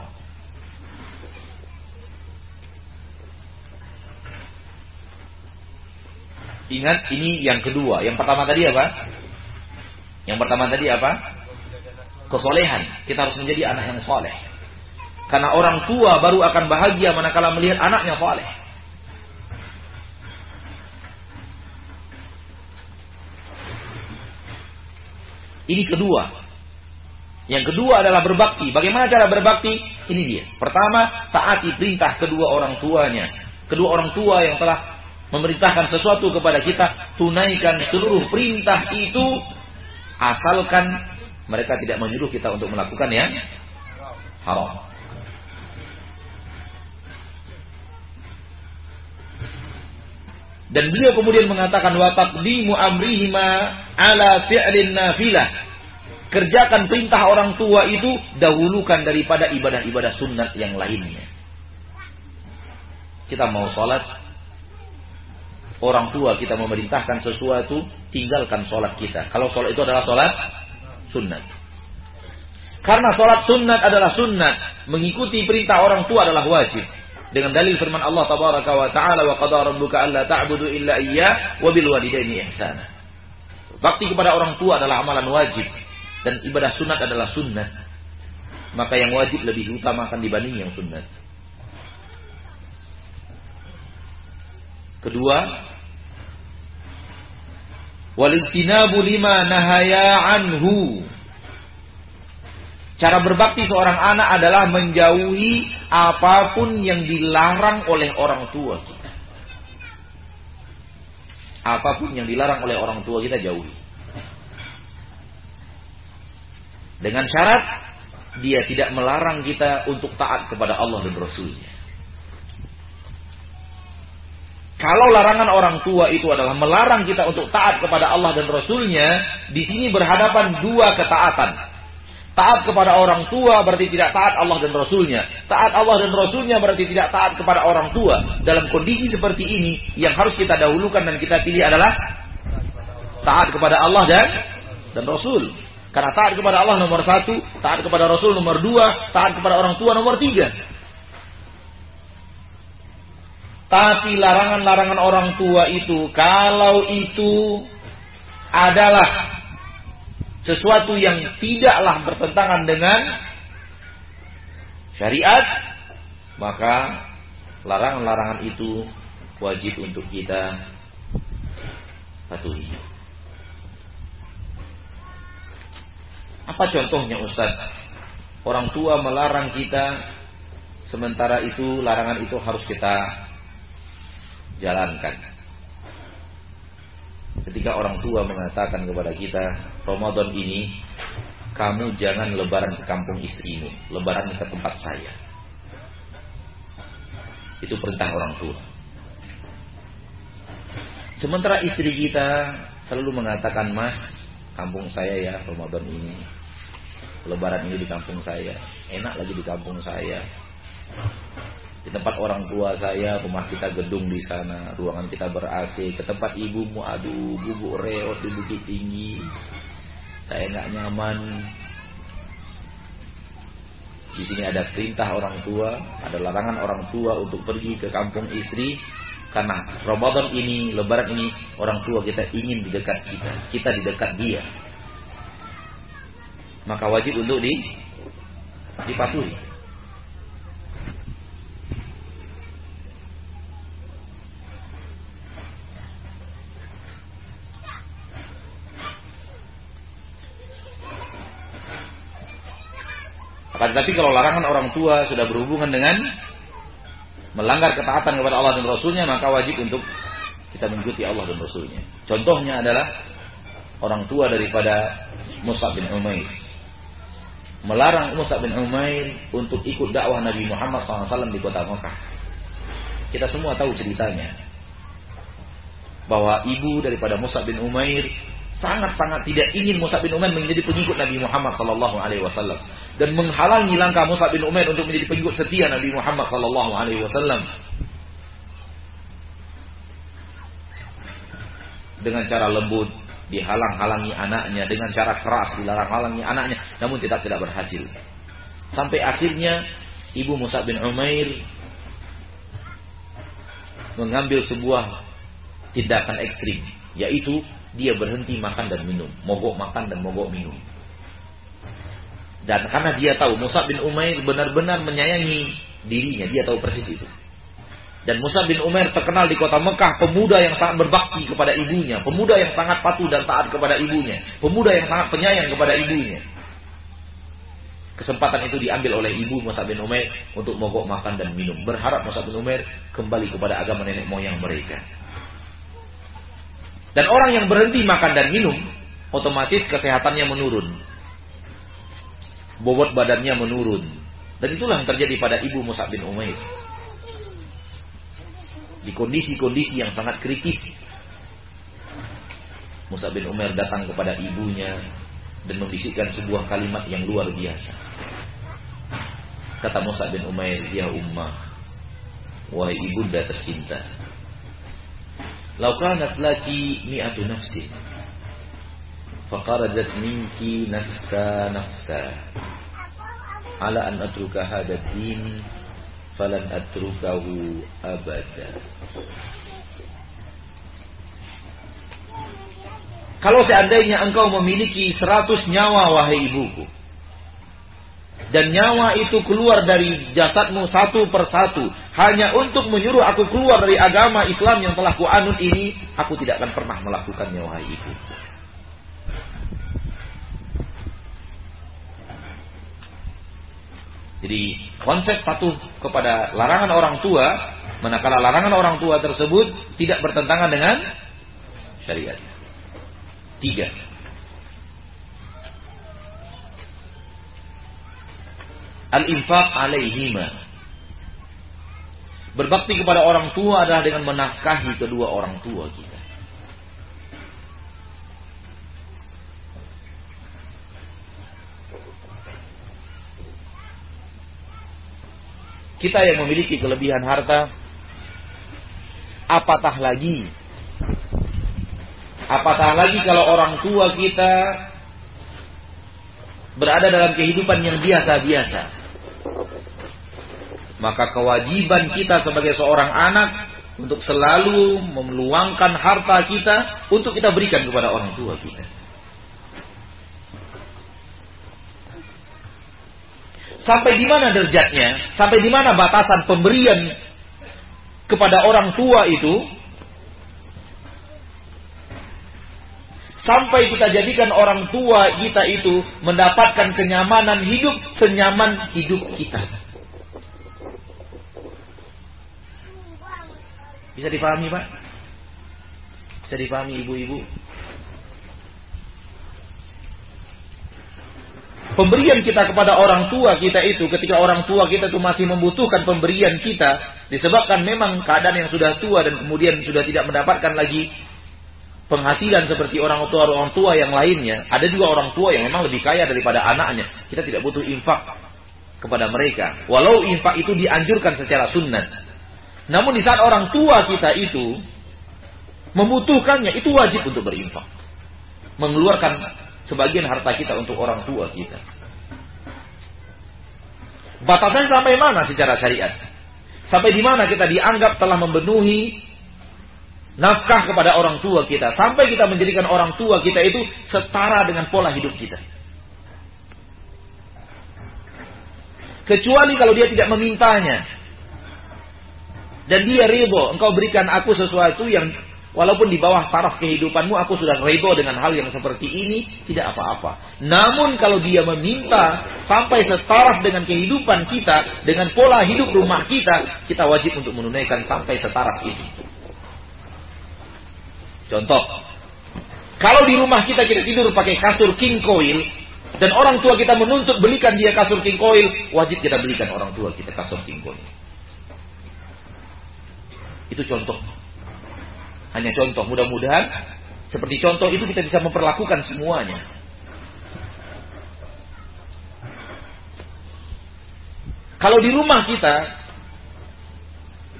Ingat ini yang kedua. Yang pertama tadi apa? Yang pertama tadi apa? kesolehan. Kita harus menjadi anak yang soleh. Karena orang tua baru akan bahagia manakala melihat anaknya soleh. Ini kedua. Yang kedua adalah berbakti. Bagaimana cara berbakti? Ini dia. Pertama, taati perintah kedua orang tuanya. Kedua orang tua yang telah memerintahkan sesuatu kepada kita, tunaikan seluruh perintah itu asalkan Mereka tidak menyuruh kita untuk melakukan yang haram. Dan beliau kemudian mengatakan wa taqdimu amrihima ala fi'lin nafilah. Kerjakan perintah orang tua itu dahulukan daripada ibadah-ibadah sunat yang lainnya. Kita mau sholat, orang tua kita memerintahkan sesuatu, tinggalkan sholat kita. Kalau sholat itu adalah sholat sunat. Karena sholat sunat adalah sunat, mengikuti perintah orang tua adalah wajib dengan dalil firman Allah tabaraka wa taala wa qadara rabbuka alla ta'budu illa iyyah wa bil walidaini ihsana. Bakti kepada orang tua adalah amalan wajib dan ibadah sunat adalah sunnah. Maka yang wajib lebih utamakan dibanding yang sunnah. Kedua, walistinabu lima nahaya anhu Cara berbakti seorang anak adalah menjauhi apa pun yang dilarang oleh orang tua kita. Apa pun yang dilarang oleh orang tua kita jauhi. Dengan syarat dia tidak melarang kita untuk taat kepada Allah dan Rasulnya. Kalau larangan orang tua itu adalah melarang kita untuk taat kepada Allah dan Rasulnya, di sini berhadapan dua ketaatan. Taat kepada orang tua berarti tidak taat Allah dan Rasulnya. Taat Allah dan Rasulnya berarti tidak taat kepada orang tua. Dalam kondisi seperti ini, yang harus kita dahulukan dan kita pilih adalah taat kepada Allah dan dan Rasul. Karena taat kepada Allah nomor satu, taat kepada Rasul nomor dua, taat kepada orang tua nomor tiga. Tapi larangan-larangan orang tua itu, kalau itu adalah sesuatu yang tidaklah bertentangan dengan syariat, maka larangan-larangan itu wajib untuk kita patuhi. Apa contohnya Ustaz? Orang tua melarang kita sementara itu larangan itu harus kita jalankan. Ketika orang tua mengatakan kepada kita, Ramadan ini kamu jangan lebaran ke kampung istrimu, lebaran ke tempat saya. Itu perintah orang tua. Sementara istri kita selalu mengatakan, "Mas, kampung saya ya Ramadan ini. Lebaran ini di kampung saya. Enak lagi di kampung saya." Di tempat orang tua saya, rumah kita gedung di sana, ruangan kita ber AC. Ke tempat ibumu, aduh, bubuk reot di bukit tinggi. Saya nggak nyaman. Di sini ada perintah orang tua, ada larangan orang tua untuk pergi ke kampung istri karena Ramadan ini, Lebaran ini, orang tua kita ingin di dekat kita, kita di dekat dia. Maka wajib untuk di dipatuhi. Tetapi kalau larangan orang tua sudah berhubungan dengan melanggar ketaatan kepada Allah dan Rasulnya, maka wajib untuk kita mengikuti Allah dan Rasulnya. Contohnya adalah orang tua daripada Musa bin Umair. Melarang Musa bin Umair untuk ikut dakwah Nabi Muhammad SAW di kota Mekah. Kita semua tahu ceritanya. Bahwa ibu daripada Musa bin Umair sangat-sangat tidak ingin Musa bin Umair menjadi pengikut Nabi Muhammad SAW dan menghalangi langkah Musa bin Umair untuk menjadi pengikut setia Nabi Muhammad sallallahu alaihi wasallam. Dengan cara lembut dihalang-halangi anaknya, dengan cara keras dilarang-halangi anaknya, namun tidak tidak berhasil. Sampai akhirnya ibu Musa bin Umair mengambil sebuah tindakan ekstrim, yaitu dia berhenti makan dan minum, mogok makan dan mogok minum. Dan karena dia tahu Musa bin Umair benar-benar menyayangi dirinya, dia tahu persis itu. Dan Musa bin Umair terkenal di kota Mekah pemuda yang sangat berbakti kepada ibunya, pemuda yang sangat patuh dan taat kepada ibunya, pemuda yang sangat penyayang kepada ibunya. Kesempatan itu diambil oleh ibu Musa bin Umair untuk mogok makan dan minum. Berharap Musa bin Umair kembali kepada agama nenek moyang mereka. Dan orang yang berhenti makan dan minum, otomatis kesehatannya menurun. bobot badannya menurun. Dan itulah yang terjadi pada ibu Musa bin Umair. Di kondisi-kondisi yang sangat kritis. Musa bin Umair datang kepada ibunya dan membisikkan sebuah kalimat yang luar biasa. Kata Musa bin Umair, "Ya ummah, wahai ibunda tercinta, lau kanat laki mi'atu nafsin, faqarajat minki nafsa nafsa, ala an atruka hadad din, falan atrukahu abada." Kalau seandainya engkau memiliki seratus nyawa wahai ibuku. Dan nyawa itu keluar dari jasadmu satu persatu. Hanya untuk menyuruh aku keluar dari agama Islam yang telah kuanut ini. Aku tidak akan pernah melakukannya wahai ibu. Jadi konsep patuh kepada larangan orang tua. Manakala larangan orang tua tersebut tidak bertentangan dengan syariat. Tiga. Al-infaq alaihima. Berbakti kepada orang tua adalah dengan menafkahi kedua orang tua kita. Kita yang memiliki kelebihan harta, apatah lagi Apatah lagi kalau orang tua kita berada dalam kehidupan yang biasa-biasa. Maka kewajiban kita sebagai seorang anak untuk selalu memeluangkan harta kita untuk kita berikan kepada orang tua kita. Sampai di mana derajatnya? Sampai di mana batasan pemberian kepada orang tua itu Sampai kita jadikan orang tua kita itu mendapatkan kenyamanan hidup senyaman hidup kita. Bisa dipahami Pak? Bisa dipahami ibu-ibu? Pemberian kita kepada orang tua kita itu ketika orang tua kita itu masih membutuhkan pemberian kita disebabkan memang keadaan yang sudah tua dan kemudian sudah tidak mendapatkan lagi penghasilan seperti orang tua orang tua yang lainnya. Ada juga orang tua yang memang lebih kaya daripada anaknya. Kita tidak butuh infak kepada mereka. Walau infak itu dianjurkan secara sunnah. Namun di saat orang tua kita itu membutuhkannya, itu wajib untuk berinfak. Mengeluarkan sebagian harta kita untuk orang tua kita. Batasannya sampai mana secara syariat? Sampai di mana kita dianggap telah memenuhi nafkah kepada orang tua kita sampai kita menjadikan orang tua kita itu setara dengan pola hidup kita. Kecuali kalau dia tidak memintanya. Dan dia ridho, engkau berikan aku sesuatu yang walaupun di bawah taraf kehidupanmu aku sudah ridho dengan hal yang seperti ini, tidak apa-apa. Namun kalau dia meminta sampai setaraf dengan kehidupan kita, dengan pola hidup rumah kita, kita wajib untuk menunaikan sampai setaraf itu. Contoh, kalau di rumah kita kita tidur pakai kasur king coil dan orang tua kita menuntut belikan dia kasur king coil, wajib kita belikan orang tua kita kasur king coil. Itu contoh. Hanya contoh. Mudah-mudahan seperti contoh itu kita bisa memperlakukan semuanya. Kalau di rumah kita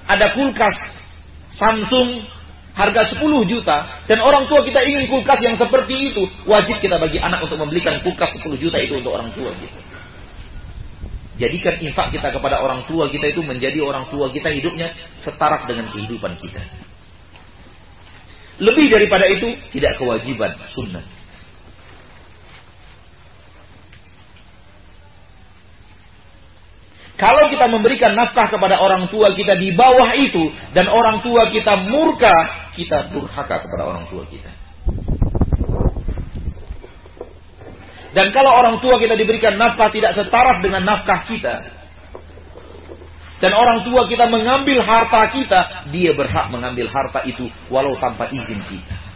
ada kulkas Samsung harga 10 juta dan orang tua kita ingin kulkas yang seperti itu, wajib kita bagi anak untuk membelikan kulkas 10 juta itu untuk orang tua kita. Jadikan infak kita kepada orang tua kita itu menjadi orang tua kita hidupnya setara dengan kehidupan kita. Lebih daripada itu tidak kewajiban sunnah. Kalau kita memberikan nafkah kepada orang tua kita di bawah itu dan orang tua kita murka, kita durhaka kepada orang tua kita. Dan kalau orang tua kita diberikan nafkah tidak setaraf dengan nafkah kita, dan orang tua kita mengambil harta kita, dia berhak mengambil harta itu walau tanpa izin kita.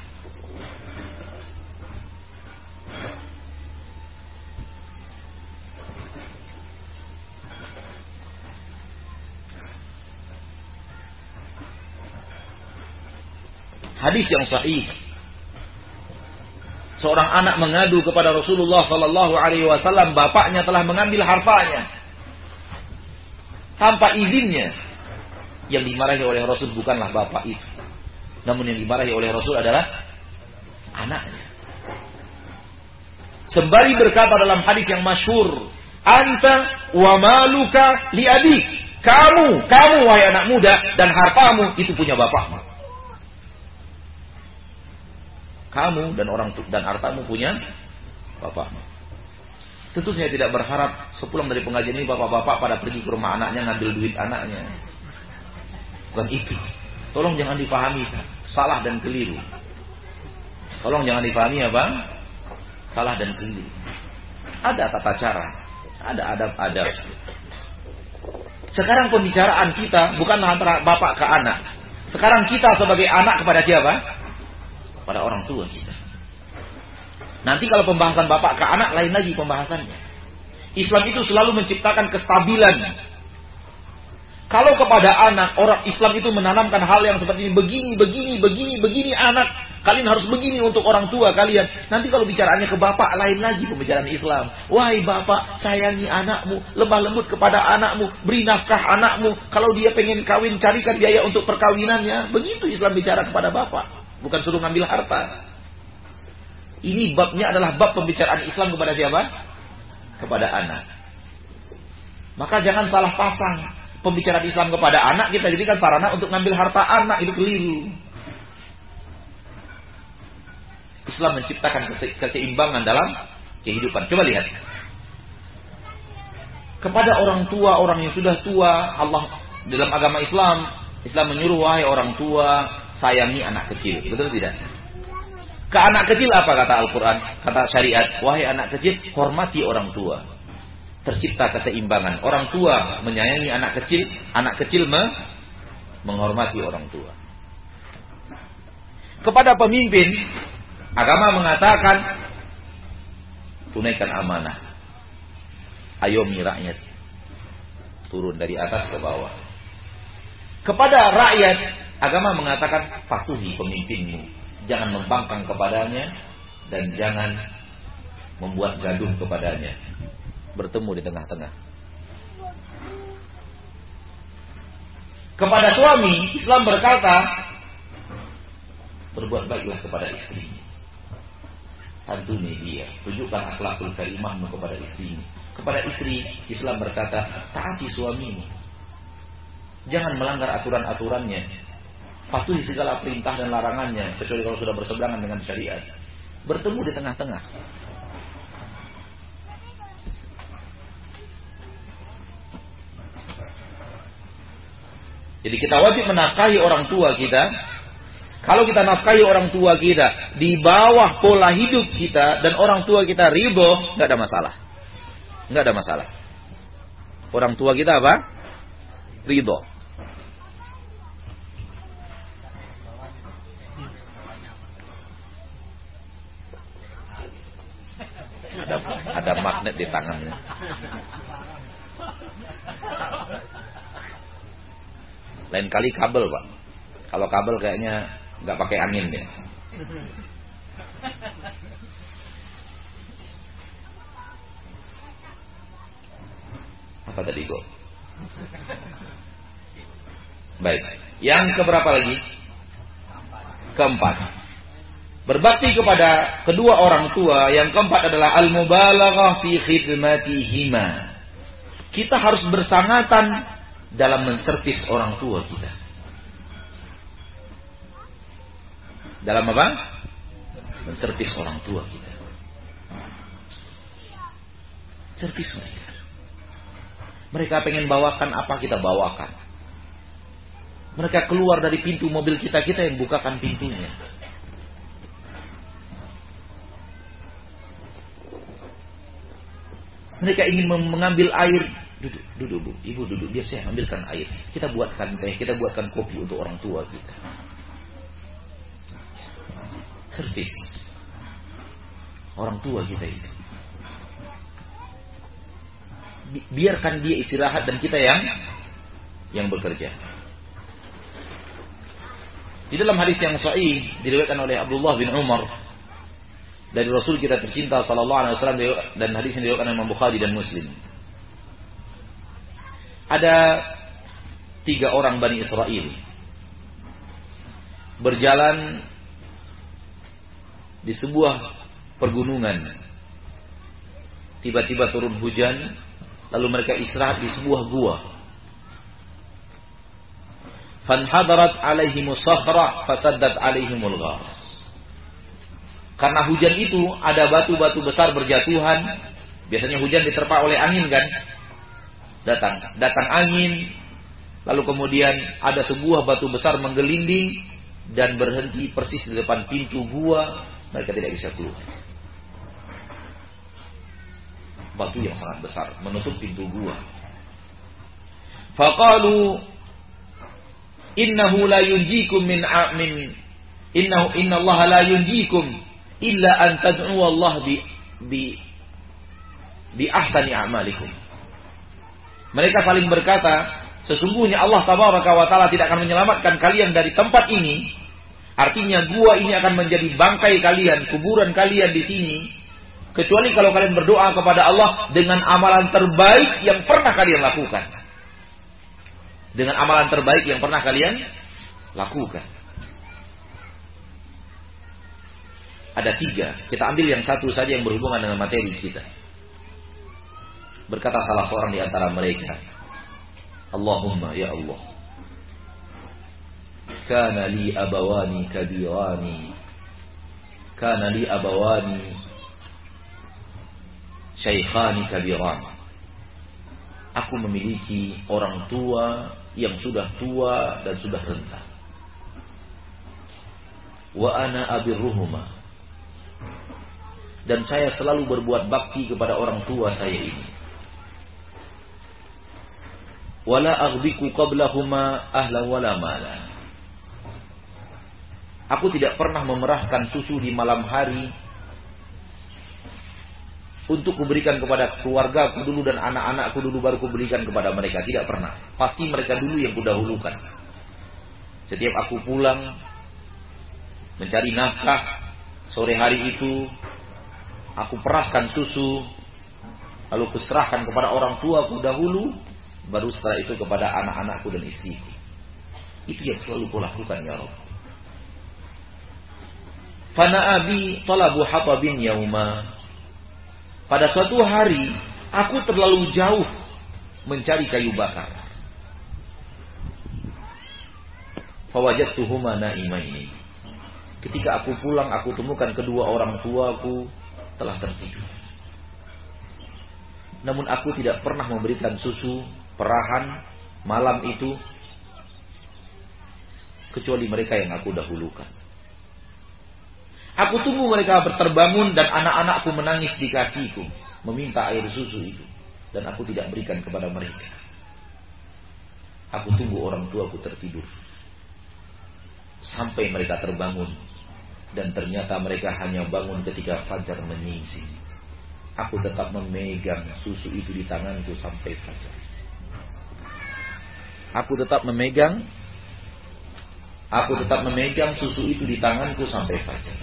Hadis yang sahih. Seorang anak mengadu kepada Rasulullah Sallallahu Alaihi Wasallam, bapaknya telah mengambil hartanya tanpa izinnya. Yang dimarahi oleh Rasul bukanlah bapak itu, namun yang dimarahi oleh Rasul adalah anaknya. Sembari berkata dalam hadis yang masyhur, "Anta wa maluka li abik." Kamu, kamu wahai anak muda dan hartamu itu punya bapakmu. Kamu dan orang dan hartamu punya bapakmu. Tentu saya tidak berharap sepulang dari pengajian ini bapak-bapak pada pergi ke rumah anaknya ngambil duit anaknya. Bukan itu. Tolong jangan dipahami salah dan keliru. Tolong jangan dipahami apa? Salah dan keliru. Ada tata cara, ada adab-adab. Sekarang pembicaraan kita bukanlah antara bapak ke anak. Sekarang kita sebagai anak kepada siapa? Pada orang tua kita. Nanti kalau pembahasan bapak ke anak lain lagi pembahasannya. Islam itu selalu menciptakan kestabilan. Kalau kepada anak, orang Islam itu menanamkan hal yang seperti ini. Begini, begini, begini, begini anak. Kalian harus begini untuk orang tua kalian. Nanti kalau bicaranya ke bapak, lain lagi pembicaraan Islam. Wahai bapak, sayangi anakmu. Lemah lembut kepada anakmu. Beri nafkah anakmu. Kalau dia pengen kawin, carikan biaya untuk perkawinannya. Begitu Islam bicara kepada bapak. Bukan suruh ngambil harta. Ini babnya adalah bab pembicaraan Islam kepada siapa? Kepada anak. Maka jangan salah pasang. Pembicaraan Islam kepada anak kita jadikan sarana untuk ngambil harta anak. Itu keliru. Islam menciptakan keseimbangan dalam kehidupan. Coba lihat. Kepada orang tua, orang yang sudah tua, Allah dalam agama Islam, Islam menyuruh wahai orang tua, sayangi anak kecil. Betul tidak? Ke anak kecil apa kata Al-Quran? Kata syariat, wahai anak kecil, hormati orang tua. Tercipta keseimbangan. Orang tua menyayangi anak kecil, anak kecil menghormati orang tua. Kepada pemimpin, Agama mengatakan tunaikan amanah. Ayomi rakyat. Turun dari atas ke bawah. Kepada rakyat, agama mengatakan patuhi pemimpinmu. Jangan membangkang kepadanya dan jangan membuat gaduh kepadanya. Bertemu di tengah-tengah. Kepada suami, Islam berkata, berbuat baiklah kepada istrinya santuni dia. Tunjukkan akhlakul karimahmu kepada istri. Kepada istri, Islam berkata, taati suamimu. Jangan melanggar aturan-aturannya. Patuhi segala perintah dan larangannya, kecuali kalau sudah berseberangan dengan syariat. Bertemu di tengah-tengah. Jadi kita wajib menafkahi orang tua kita kalau kita nafkahi orang tua kita di bawah pola hidup kita dan orang tua kita ridho, nggak ada masalah. Nggak ada masalah. Orang tua kita apa? Ridho. Ada, ada magnet di tangannya. Lain kali kabel, Pak. Kalau kabel kayaknya nggak pakai angin deh. Apa tadi kok? Baik. Yang keberapa lagi? Keempat. Berbakti kepada kedua orang tua. Yang keempat adalah al-mubalaghah fi khidmatihima. Kita harus bersangatan dalam menservis orang tua kita. Dalam apa? Menservis orang tua kita. Servis mereka. Mereka pengen bawakan apa kita bawakan. Mereka keluar dari pintu mobil kita, kita yang bukakan pintunya. Mereka ingin mengambil air, duduk, duduk bu, ibu duduk, biar saya ambilkan air. Kita buatkan teh, kita buatkan kopi untuk orang tua kita servis orang tua kita itu. Biarkan dia istirahat dan kita yang yang bekerja. Di dalam hadis yang sahih diriwayatkan oleh Abdullah bin Umar dari Rasul kita tercinta sallallahu alaihi wasallam dan hadis yang diriwayatkan Imam Bukhari dan Muslim. Ada tiga orang Bani Israel berjalan di sebuah pergunungan. Tiba-tiba turun hujan, lalu mereka istirahat di sebuah gua. Fanhadarat alaihimus sahra fasaddat alaihimul ghar. Karena hujan itu ada batu-batu besar berjatuhan. Biasanya hujan diterpa oleh angin kan? Datang, datang angin. Lalu kemudian ada sebuah batu besar menggelinding dan berhenti persis di depan pintu gua mereka tidak bisa keluar. Batu yang sangat besar menutup pintu gua. Faqalu innahu la yunjikum min min innahu Allah la yunjikum illa an tad'u Allah bi bi bi ahsani a'malikum. Mereka saling berkata, sesungguhnya Allah tabaraka wa taala tidak akan menyelamatkan kalian dari tempat ini Artinya gua ini akan menjadi bangkai kalian, kuburan kalian di sini. Kecuali kalau kalian berdoa kepada Allah dengan amalan terbaik yang pernah kalian lakukan. Dengan amalan terbaik yang pernah kalian lakukan. Ada tiga. Kita ambil yang satu saja yang berhubungan dengan materi kita. Berkata salah seorang di antara mereka. Allahumma ya Allah kana li abawani kabirani kana li abawani syaikhani kabiran aku memiliki orang tua yang sudah tua dan sudah renta wa ana abirruhuma dan saya selalu berbuat bakti kepada orang tua saya ini wala aghbiku qablahuma ahla wala mala Aku tidak pernah memerahkan susu di malam hari untuk kuberikan kepada keluarga aku dulu dan anak-anakku dulu baru kuberikan kepada mereka. Tidak pernah. Pasti mereka dulu yang kudahulukan. Setiap aku pulang mencari nafkah sore hari itu aku perahkan susu lalu kuserahkan kepada orang tua aku dahulu baru setelah itu kepada anak-anakku dan istriku. Itu yang selalu kulakukan ya Allah. Fana abi talabu hatabin yauma. Pada suatu hari, aku terlalu jauh mencari kayu bakar. Fawajadtuhuma naimaini. Ketika aku pulang, aku temukan kedua orang tuaku telah tertidur. Namun aku tidak pernah memberikan susu perahan malam itu kecuali mereka yang aku dahulukan. Aku tunggu mereka berterbangun dan anak-anakku menangis di kakiku. Meminta air susu itu. Dan aku tidak berikan kepada mereka. Aku tunggu orang tuaku tertidur. Sampai mereka terbangun. Dan ternyata mereka hanya bangun ketika fajar menyingsing. Aku tetap memegang susu itu di tanganku sampai fajar. Aku tetap memegang Aku tetap memegang susu itu di tanganku sampai fajar.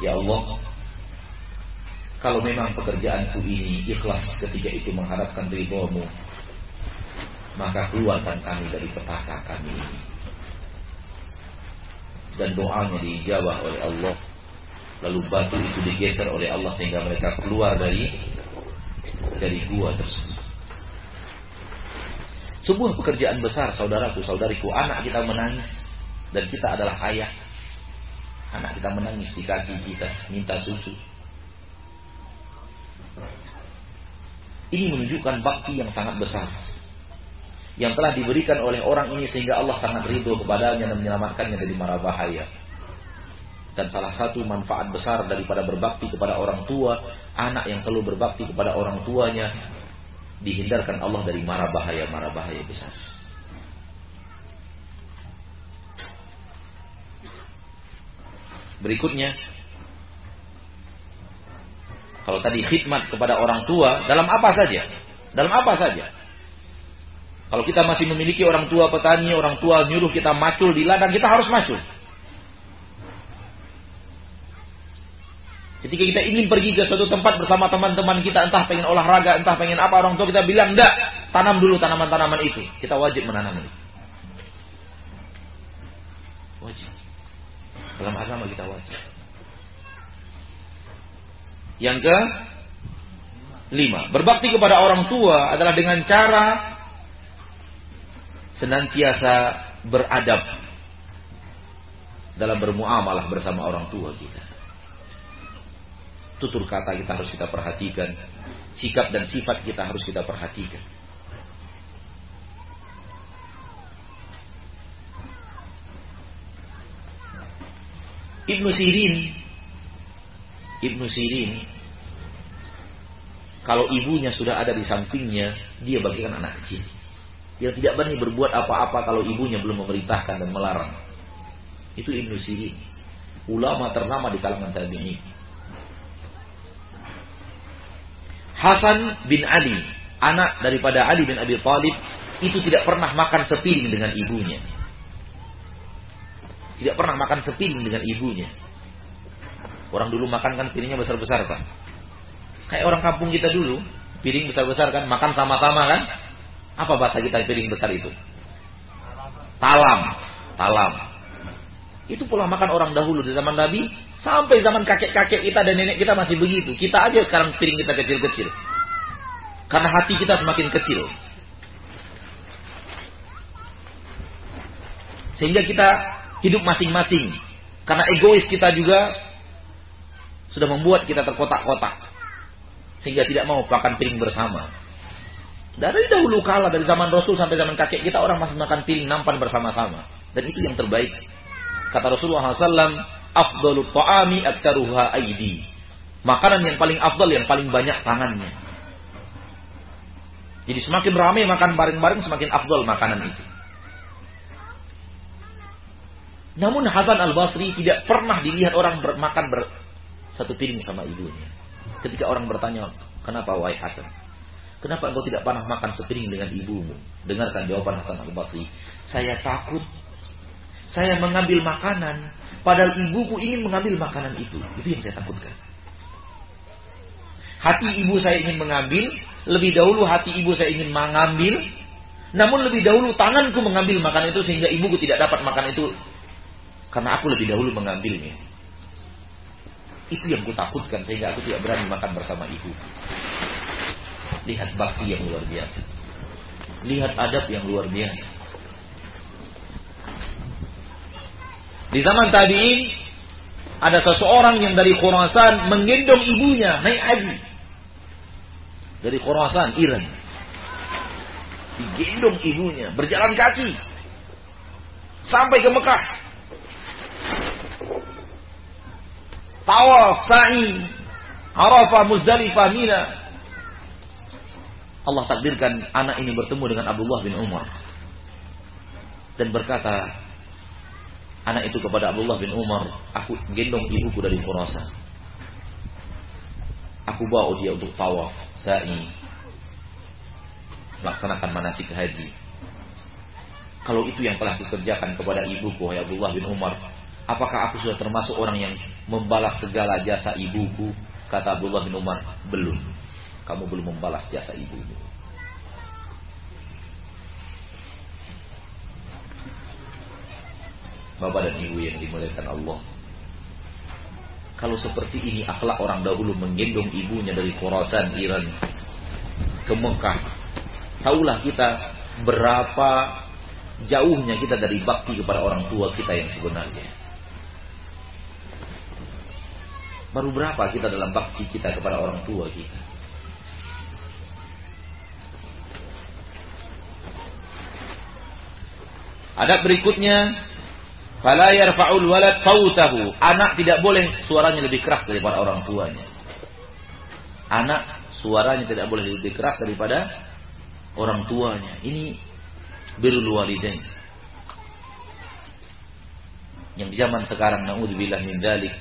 Ya Allah, kalau memang pekerjaanku ini ikhlas ketika itu mengharapkan ridhomu, maka keluarkan kami dari petaka kami ini. Dan doanya dijawab oleh Allah. Lalu batu itu digeser oleh Allah sehingga mereka keluar dari dari gua tersebut. Sebuah pekerjaan besar saudaraku, saudariku, anak kita menangis dan kita adalah ayah Anak kita menangis di kaki kita, minta susu. Ini menunjukkan bakti yang sangat besar. Yang telah diberikan oleh orang ini sehingga Allah sangat ridho kepadanya dan menyelamatkannya dari mara bahaya. Dan salah satu manfaat besar daripada berbakti kepada orang tua, anak yang selalu berbakti kepada orang tuanya, dihindarkan Allah dari mara bahaya-mara bahaya besar. Berikutnya, kalau tadi khidmat kepada orang tua, dalam apa saja? Dalam apa saja? Kalau kita masih memiliki orang tua petani, orang tua nyuruh kita macul di ladang, kita harus macul. Ketika kita ingin pergi ke suatu tempat bersama teman-teman kita, entah pengen olahraga, entah pengen apa, orang tua kita bilang, enggak, tanam dulu tanaman-tanaman itu. Kita wajib menanam itu. Wajib. Dalam agama kita wajib. Yang ke lima, berbakti kepada orang tua adalah dengan cara senantiasa beradab dalam bermuamalah bersama orang tua kita. Tutur kata kita harus kita perhatikan, sikap dan sifat kita harus kita perhatikan. Ibnu Sirin Ibnu Sirin kalau ibunya sudah ada di sampingnya, dia bagikan anak kecil yang tidak berani berbuat apa-apa kalau ibunya belum memerintahkan dan melarang. Itu Ibnu Sirin, ulama ternama di kalangan tabi'in. Hasan bin Ali, anak daripada Ali bin Abi Thalib, itu tidak pernah makan sepiring dengan ibunya. Tidak pernah makan sepiring dengan ibunya. Orang dulu makan kan piringnya besar-besar kan. Kayak orang kampung kita dulu, piring besar-besar kan, makan sama-sama kan. Apa bahasa kita piring besar itu? Talam. Talam. Itu pola makan orang dahulu di zaman Nabi sampai zaman kakek-kakek kita dan nenek kita masih begitu. Kita aja sekarang piring kita kecil-kecil. Karena hati kita semakin kecil. Sehingga kita hidup masing-masing. Karena egois kita juga sudah membuat kita terkotak-kotak. Sehingga tidak mau makan piring bersama. Dari dahulu kala, dari zaman Rasul sampai zaman kakek kita, orang masih makan piring nampan bersama-sama. Dan itu yang terbaik. Kata Rasulullah SAW, Afdalut ta'ami aktaruha aidi. Makanan yang paling afdal, yang paling banyak tangannya. Jadi semakin ramai makan bareng-bareng, semakin afdal makanan itu. Namun Hasan al-Basri tidak pernah dilihat orang makan ber satu piring sama ibunya. Ketika orang bertanya, kenapa wahai Hasan? Kenapa engkau tidak pernah makan sepiring dengan ibumu? Dengarkan jawaban Hasan al-Basri. Saya takut. Saya mengambil makanan. Padahal ibuku ingin mengambil makanan itu. Itu yang saya takutkan. Hati ibu saya ingin mengambil. Lebih dahulu hati ibu saya ingin mengambil. Namun lebih dahulu tanganku mengambil makanan itu. Sehingga ibuku tidak dapat makan itu. Karena aku lebih dahulu mengambilnya. Itu yang kutakutkan. Sehingga aku tidak berani makan bersama ibu. Lihat bakti yang luar biasa. Lihat adab yang luar biasa. Di zaman tabi'in ada seseorang yang dari Khurasan menggendong ibunya naik haji. Dari Khurasan, Iran. Digendong ibunya, berjalan kaki sampai ke Mekah. Tawaf, sa'i, Arafah, Muzdalifah, Mina, Allah takdirkan anak ini bertemu dengan Abdullah bin Umar. Dan berkata anak itu kepada Abdullah bin Umar aku gendong ibuku dari Khurasan aku bawa dia untuk tawaf sa'i melaksanakan manasik haji. Kalau itu yang telah dikerjakan kepada ibuku wahai Abdullah bin Umar apakah aku sudah termasuk orang yang membalas segala jasa ibuku? Kata Abdullah bin Umar belum kamu belum membalas jasa ibumu. Bapak dan ibu yang dimuliakan Allah. Kalau seperti ini akhlak orang dahulu menggendong ibunya dari Khorasan Iran ke Mekah. Taulah kita berapa jauhnya kita dari bakti kepada orang tua kita yang sebenarnya. Baru berapa kita dalam bakti kita kepada orang tua kita. Ada berikutnya, fala yarfa'ul walad sautahu. Anak tidak boleh suaranya lebih keras daripada orang tuanya. Anak suaranya tidak boleh lebih keras daripada orang tuanya. Ini birrul walidain. Yang di zaman sekarang naudzubillah min dzalik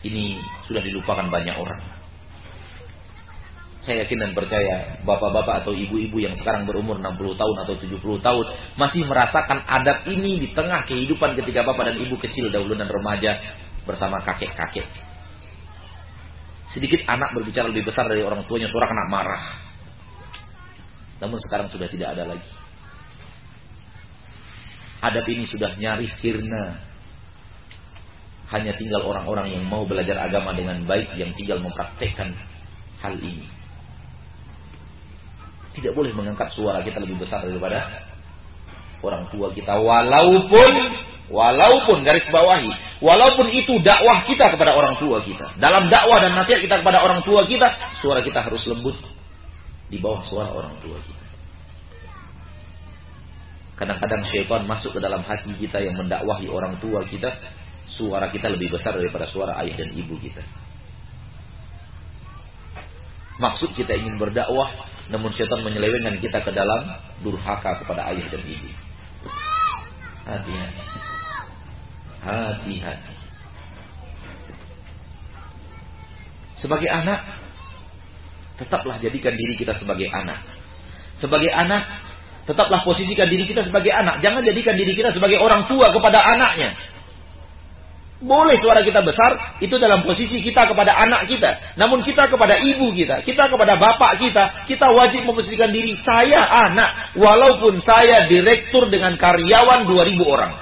ini sudah dilupakan banyak orang. Saya yakin dan percaya bapak-bapak atau ibu-ibu yang sekarang berumur 60 tahun atau 70 tahun masih merasakan adat ini di tengah kehidupan ketika bapak dan ibu kecil dahulu dan remaja bersama kakek-kakek. Sedikit anak berbicara lebih besar dari orang tuanya, suara kena marah. Namun sekarang sudah tidak ada lagi. Adab ini sudah nyaris sirna. Hanya tinggal orang-orang yang mau belajar agama dengan baik yang tinggal mempraktekkan hal ini. Tidak boleh mengangkat suara kita lebih besar daripada orang tua kita. Walaupun walaupun garis bawahi walaupun itu dakwah kita kepada orang tua kita. Dalam dakwah dan nasihat kita kepada orang tua kita suara kita harus lembut di bawah suara orang tua kita. Kadang-kadang syaitan masuk ke dalam hati kita yang mendakwahi orang tua kita suara kita lebih besar daripada suara ayah dan ibu kita. Maksud kita ingin berdakwah namun syaitan menyelewengkan kita ke dalam durhaka kepada ayah dan ibu. Hati-hati. Hati-hati. Sebagai anak, tetaplah jadikan diri kita sebagai anak. Sebagai anak, tetaplah posisikan diri kita sebagai anak. Jangan jadikan diri kita sebagai orang tua kepada anaknya. Boleh suara kita besar, itu dalam posisi kita kepada anak kita. Namun kita kepada ibu kita, kita kepada bapak kita, kita wajib memposisikan diri, saya anak, walaupun saya direktur dengan karyawan 2000 orang.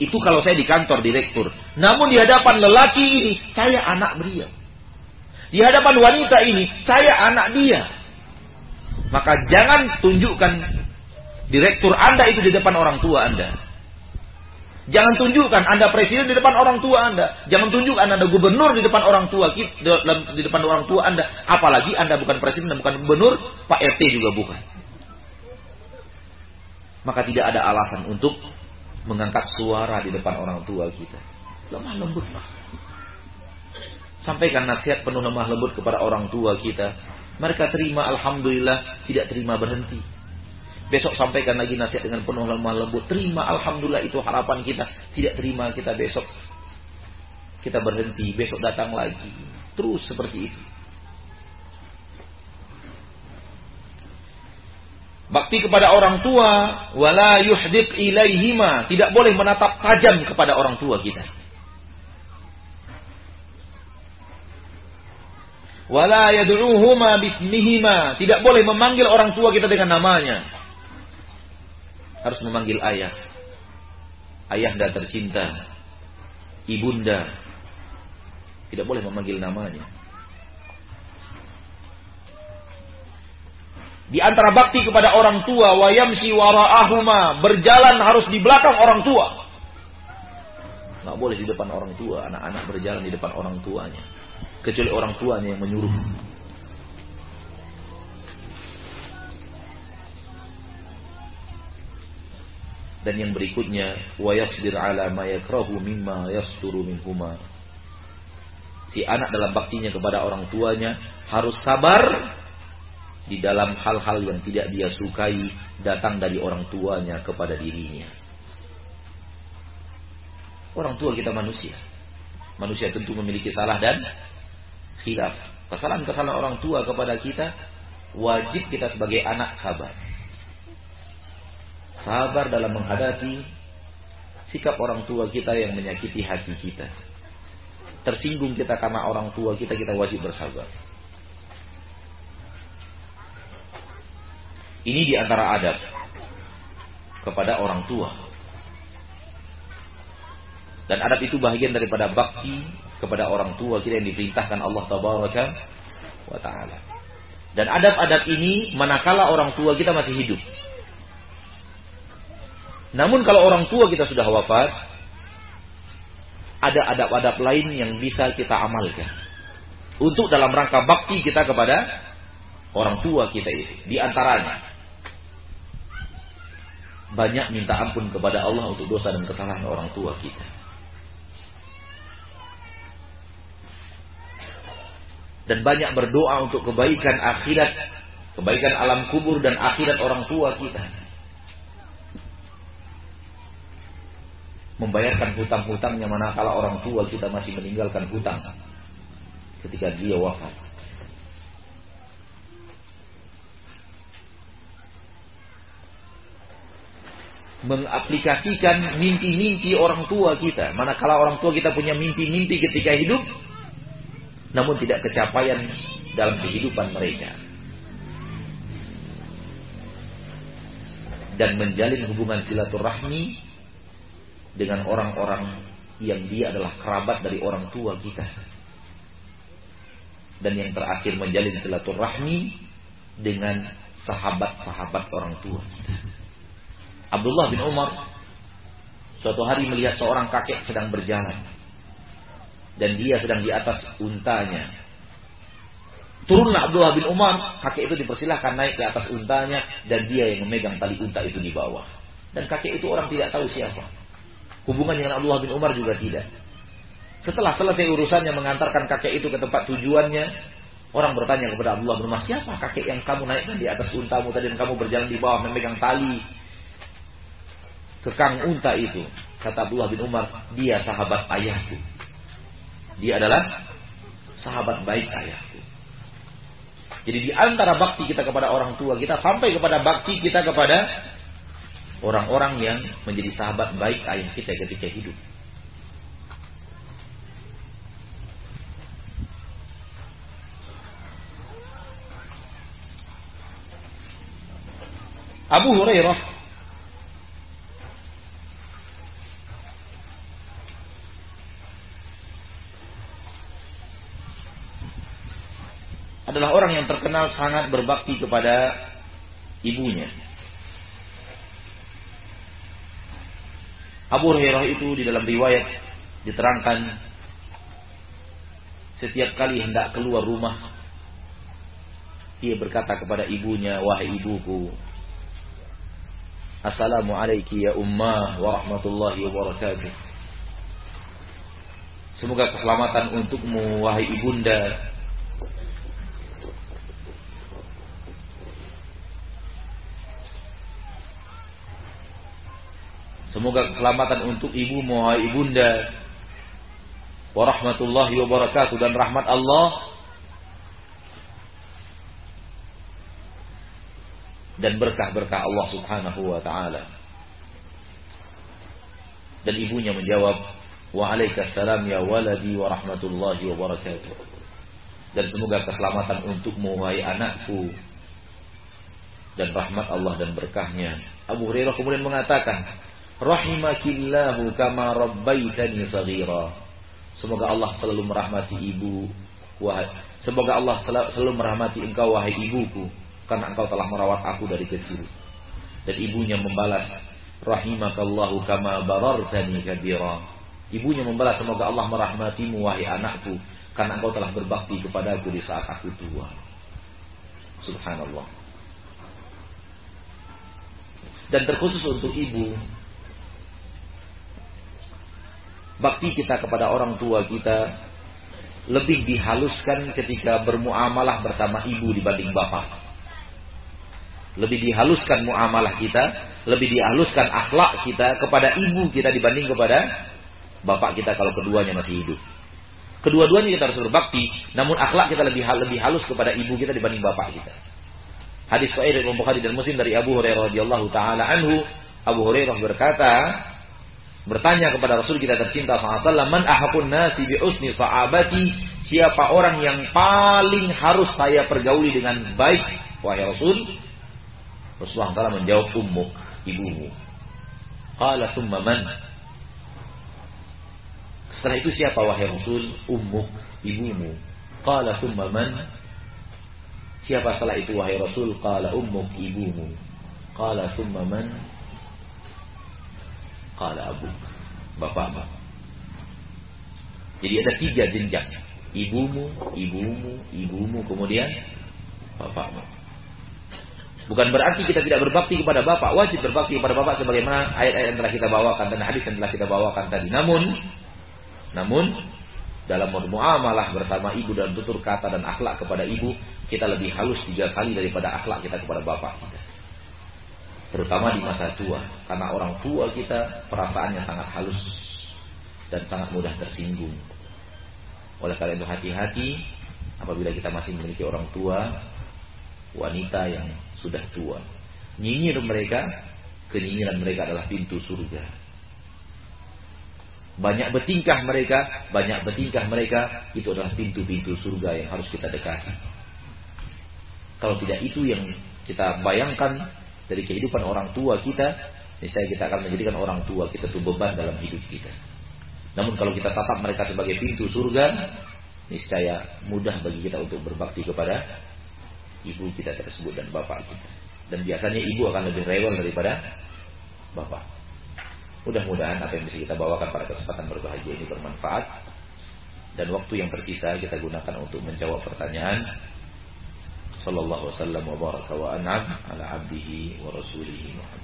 Itu kalau saya di kantor direktur. Namun di hadapan lelaki ini, saya anak beliau. Di hadapan wanita ini, saya anak dia. Maka jangan tunjukkan direktur Anda itu di depan orang tua Anda. Jangan tunjukkan Anda presiden di depan orang tua Anda. Jangan tunjukkan Anda gubernur di depan orang tua di depan orang tua Anda. Apalagi Anda bukan presiden dan bukan gubernur, Pak RT juga bukan. Maka tidak ada alasan untuk mengangkat suara di depan orang tua kita. Lemah lembutlah. Sampaikan nasihat penuh lemah lembut kepada orang tua kita. Mereka terima alhamdulillah, tidak terima berhenti. Besok sampaikan lagi nasihat dengan penuh lemah lembut. Terima, Alhamdulillah itu harapan kita. Tidak terima kita besok. Kita berhenti, besok datang lagi. Terus seperti itu. Bakti kepada orang tua, wala yuhdiq ilaihima, tidak boleh menatap tajam kepada orang tua kita. Wala yad'uhuma bismihima, tidak boleh memanggil orang tua kita dengan namanya harus memanggil ayah. Ayahanda tercinta, ibunda. Tidak boleh memanggil namanya. Di antara bakti kepada orang tua, wayamsi wara'ahuma, berjalan harus di belakang orang tua. Nggak boleh di depan orang tua, anak-anak berjalan di depan orang tuanya. Kecuali orang tuanya yang menyuruh. Dan yang berikutnya wa yasbir ala ma yakrahu mimma yasturu minhuma. Si anak dalam baktinya kepada orang tuanya harus sabar di dalam hal-hal yang tidak dia sukai datang dari orang tuanya kepada dirinya. Orang tua kita manusia. Manusia tentu memiliki salah dan khilaf. Kesalahan-kesalahan orang tua kepada kita wajib kita sebagai anak sabar sabar dalam menghadapi sikap orang tua kita yang menyakiti hati kita. Tersinggung kita karena orang tua kita, kita wajib bersabar. Ini di antara adab kepada orang tua. Dan adab itu bagian daripada bakti kepada orang tua kita yang diperintahkan Allah Taala wa taala. Dan adab-adab ini manakala orang tua kita masih hidup. Namun kalau orang tua kita sudah wafat, ada adab-adab lain yang bisa kita amalkan. Untuk dalam rangka bakti kita kepada orang tua kita itu. Di antaranya, banyak minta ampun kepada Allah untuk dosa dan kesalahan orang tua kita. Dan banyak berdoa untuk kebaikan akhirat, kebaikan alam kubur dan akhirat orang tua kita. membayarkan hutang-hutangnya mana manakala orang tua kita masih meninggalkan hutang ketika dia wafat. Mengaplikasikan mimpi-mimpi orang tua kita. mana Manakala orang tua kita punya mimpi-mimpi ketika hidup. Namun tidak kecapaian dalam kehidupan mereka. Dan menjalin hubungan silaturahmi dengan orang-orang yang dia adalah kerabat dari orang tua kita. Dan yang terakhir menjalin silaturahmi dengan sahabat-sahabat orang tua. Abdullah bin Umar suatu hari melihat seorang kakek sedang berjalan dan dia sedang di atas untanya. Turunlah Abdullah bin Umar, kakek itu dipersilahkan naik ke atas untanya dan dia yang memegang tali unta itu di bawah. Dan kakek itu orang tidak tahu siapa. Hubungan dengan Abdullah bin Umar juga tidak. Setelah selesai urusannya mengantarkan kakek itu ke tempat tujuannya, orang bertanya kepada Abdullah bin Umar, siapa kakek yang kamu naikkan di atas untamu tadi dan kamu berjalan di bawah memegang tali kekang unta itu. Kata Abdullah bin Umar, dia sahabat ayahku. Dia adalah sahabat baik ayahku. Jadi di antara bakti kita kepada orang tua kita sampai kepada bakti kita kepada orang-orang yang menjadi sahabat baik ayah kita ketika hidup. Abu Hurairah adalah orang yang terkenal sangat berbakti kepada ibunya. Abu Hurairah itu di dalam riwayat diterangkan setiap kali hendak keluar rumah ia berkata kepada ibunya wahai ibuku Assalamualaikum ya ummah wa rahmatullahi wa barakatuh. Semoga keselamatan untukmu wahai ibunda Semoga keselamatan untuk ibu wahai ibunda. Warahmatullahi wabarakatuh dan rahmat Allah dan berkah-berkah Allah Subhanahu wa taala. Dan ibunya menjawab, "Waalaikumsalam ya waladi wa rahmatullahi wa barakatuh." Dan semoga keselamatan untukmu wahai anakku dan rahmat Allah dan berkahnya. Abu Hurairah kemudian mengatakan, Rahimakillahu kama rabbaitani saghira. Semoga Allah selalu merahmati ibu wahai Semoga Allah selalu merahmati engkau wahai ibuku karena engkau telah merawat aku dari kecil. Dan ibunya membalas, Rahimakallahu kama barartani kabira. Ibunya membalas, semoga Allah merahmatimu wahai anakku karena engkau telah berbakti kepadaku di saat aku tua. Subhanallah. Dan terkhusus untuk ibu, bakti kita kepada orang tua kita lebih dihaluskan ketika bermuamalah bersama ibu dibanding bapak. Lebih dihaluskan muamalah kita, lebih dihaluskan akhlak kita kepada ibu kita dibanding kepada bapak kita kalau keduanya masih hidup. Kedua-duanya kita harus berbakti, namun akhlak kita lebih lebih halus kepada ibu kita dibanding bapak kita. Hadis sahih dari Bukhari dan Muslim dari Abu Hurairah radhiyallahu taala anhu, Abu Hurairah berkata, bertanya kepada Rasul kita tercinta SAW, Man ahakun nasi bi usni sahabati, siapa orang yang paling harus saya pergauli dengan baik, wahai Rasul? Rasulullah SAW menjawab, ummuk, ibumu. Qala summa man? Setelah itu siapa wahai Rasul? Ummuk, ibumu. Qala summa man? Siapa setelah itu wahai Rasul? Qala ummuk, ibumu. Qala summa man? Qala abu. Bapakmu. Jadi ada tiga jenjang. Ibumu, ibumu, ibumu, kemudian bapakmu. Bukan berarti kita tidak berbakti kepada bapak. Wajib berbakti kepada bapak sebagaimana ayat-ayat yang telah kita bawakan dan hadis yang telah kita bawakan tadi. Namun, namun dalam bermuamalah bersama ibu dan tutur kata dan akhlak kepada ibu, kita lebih halus tiga kali daripada akhlak kita kepada bapak kita terutama di masa tua karena orang tua kita perasaannya sangat halus dan sangat mudah tersinggung oleh karena itu hati-hati apabila kita masih memiliki orang tua wanita yang sudah tua nyinyir mereka keinginan mereka adalah pintu surga. Banyak bertingkah mereka, banyak bertingkah mereka, itu adalah pintu-pintu surga yang harus kita dekati. Kalau tidak itu yang kita bayangkan dari kehidupan orang tua kita, niscaya kita akan menjadikan orang tua kita itu beban dalam hidup kita. Namun kalau kita tatap mereka sebagai pintu surga, niscaya mudah bagi kita untuk berbakti kepada ibu kita tersebut dan bapak kita. Dan biasanya ibu akan lebih rewel daripada bapak. Mudah-mudahan apa yang bisa kita bawakan pada kesempatan berbahagia ini bermanfaat. Dan waktu yang tersisa kita gunakan untuk menjawab pertanyaan. Sallallahu wasallam wa baraka wa an'am ala abdihi wa rasulihi Muhammad.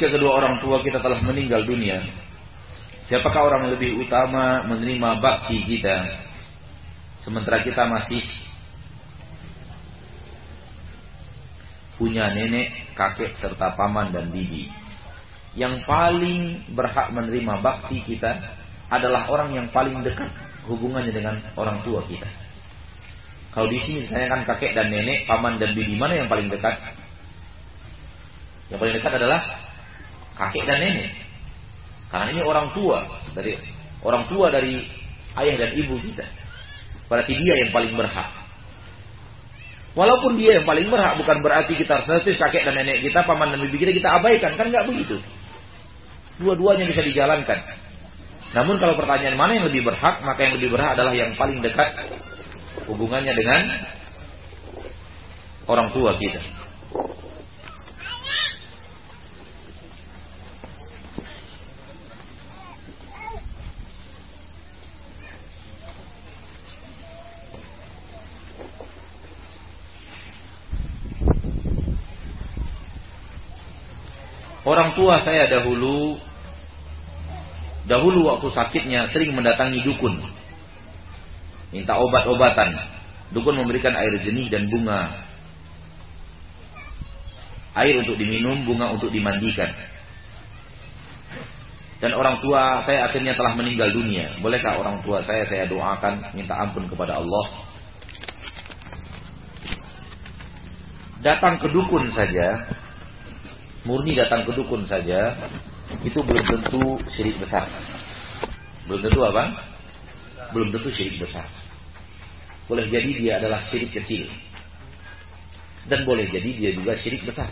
Jika kedua orang tua kita telah meninggal dunia, siapakah orang yang lebih utama menerima bakti kita sementara kita masih punya nenek, kakek serta paman dan bibi. Yang paling berhak menerima bakti kita adalah orang yang paling dekat hubungannya dengan orang tua kita. Kalau di sini saya kan kakek dan nenek, paman dan bibi mana yang paling dekat? Yang paling dekat adalah kakek dan nenek. Karena ini orang tua dari orang tua dari ayah dan ibu kita. Berarti dia yang paling berhak. Walaupun dia yang paling berhak bukan berarti kita harus kakek dan nenek kita, paman dan bibi kita kita abaikan, kan nggak begitu. Dua-duanya bisa dijalankan. Namun kalau pertanyaan mana yang lebih berhak, maka yang lebih berhak adalah yang paling dekat hubungannya dengan orang tua kita. Orang tua saya dahulu dahulu waktu sakitnya sering mendatangi dukun. Minta obat-obatan. Dukun memberikan air jenih dan bunga. Air untuk diminum, bunga untuk dimandikan. Dan orang tua saya akhirnya telah meninggal dunia. Bolehkah orang tua saya saya doakan minta ampun kepada Allah? Datang ke dukun saja murni datang ke dukun saja itu belum tentu syirik besar. Belum tentu apa? Belum tentu syirik besar. Boleh jadi dia adalah syirik kecil. Dan boleh jadi dia juga syirik besar.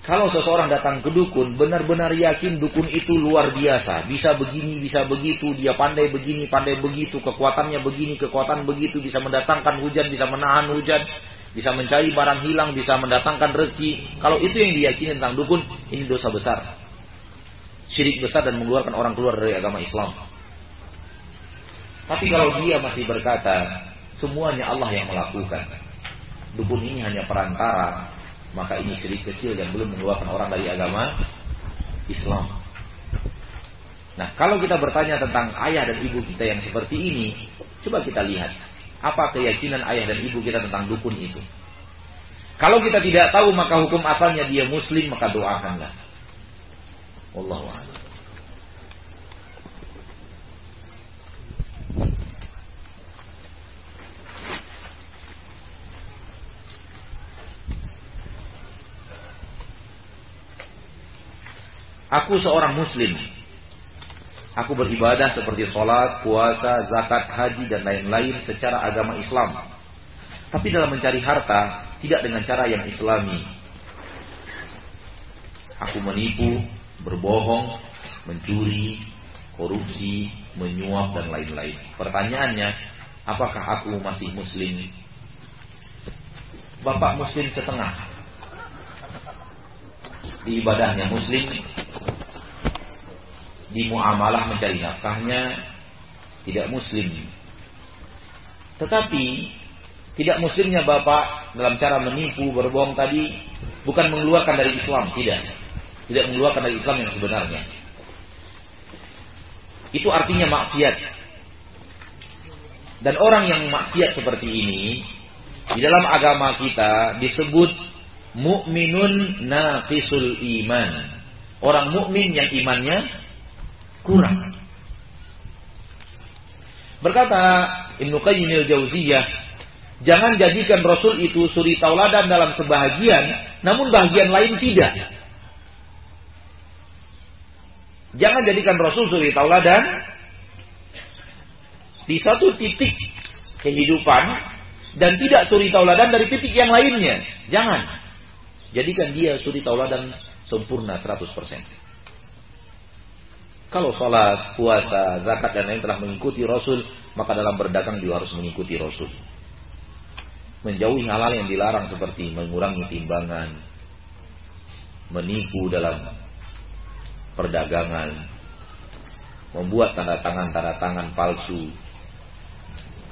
Kalau seseorang datang ke dukun, benar-benar yakin dukun itu luar biasa. Bisa begini, bisa begitu, dia pandai begini, pandai begitu, kekuatannya begini, kekuatan begitu, bisa mendatangkan hujan, bisa menahan hujan, bisa mencari barang hilang, bisa mendatangkan rezeki. Kalau itu yang diyakini tentang dukun, ini dosa besar. Syirik besar dan mengeluarkan orang keluar dari agama Islam. Tapi kalau dia masih berkata, semuanya Allah yang melakukan. Dukun ini hanya perantara, maka ini syirik kecil dan belum mengeluarkan orang dari agama Islam. Nah, kalau kita bertanya tentang ayah dan ibu kita yang seperti ini, coba kita lihat apa keyakinan ayah dan ibu kita tentang dukun itu? Kalau kita tidak tahu maka hukum asalnya dia muslim maka doakanlah. Wallahu a'lam. Aku seorang muslim Aku beribadah seperti sholat, puasa, zakat, haji, dan lain-lain secara agama Islam. Tapi dalam mencari harta, tidak dengan cara yang islami. Aku menipu, berbohong, mencuri, korupsi, menyuap dan lain-lain. Pertanyaannya, apakah aku masih muslim? Bapak muslim setengah. Di ibadahnya muslim, di muamalah mencari nafkahnya tidak muslim. Tetapi tidak muslimnya Bapak dalam cara menipu, berbohong tadi bukan mengeluarkan dari Islam, tidak. Tidak mengeluarkan dari Islam yang sebenarnya. Itu artinya maksiat. Dan orang yang maksiat seperti ini di dalam agama kita disebut mukminun naqisul iman. Orang mukmin yang imannya kurang. Berkata Ibnu Qayyim al-Jauziyah, jangan jadikan Rasul itu suri tauladan dalam sebahagian, namun bahagian lain tidak. Jangan jadikan Rasul suri tauladan di satu titik kehidupan dan tidak suri tauladan dari titik yang lainnya. Jangan. Jadikan dia suri tauladan sempurna 100%. Kalau sholat, puasa, zakat dan lain telah mengikuti Rasul, maka dalam berdagang juga harus mengikuti Rasul. Menjauhi hal-hal yang dilarang seperti mengurangi timbangan, menipu dalam perdagangan, membuat tanda tangan-tanda tangan palsu,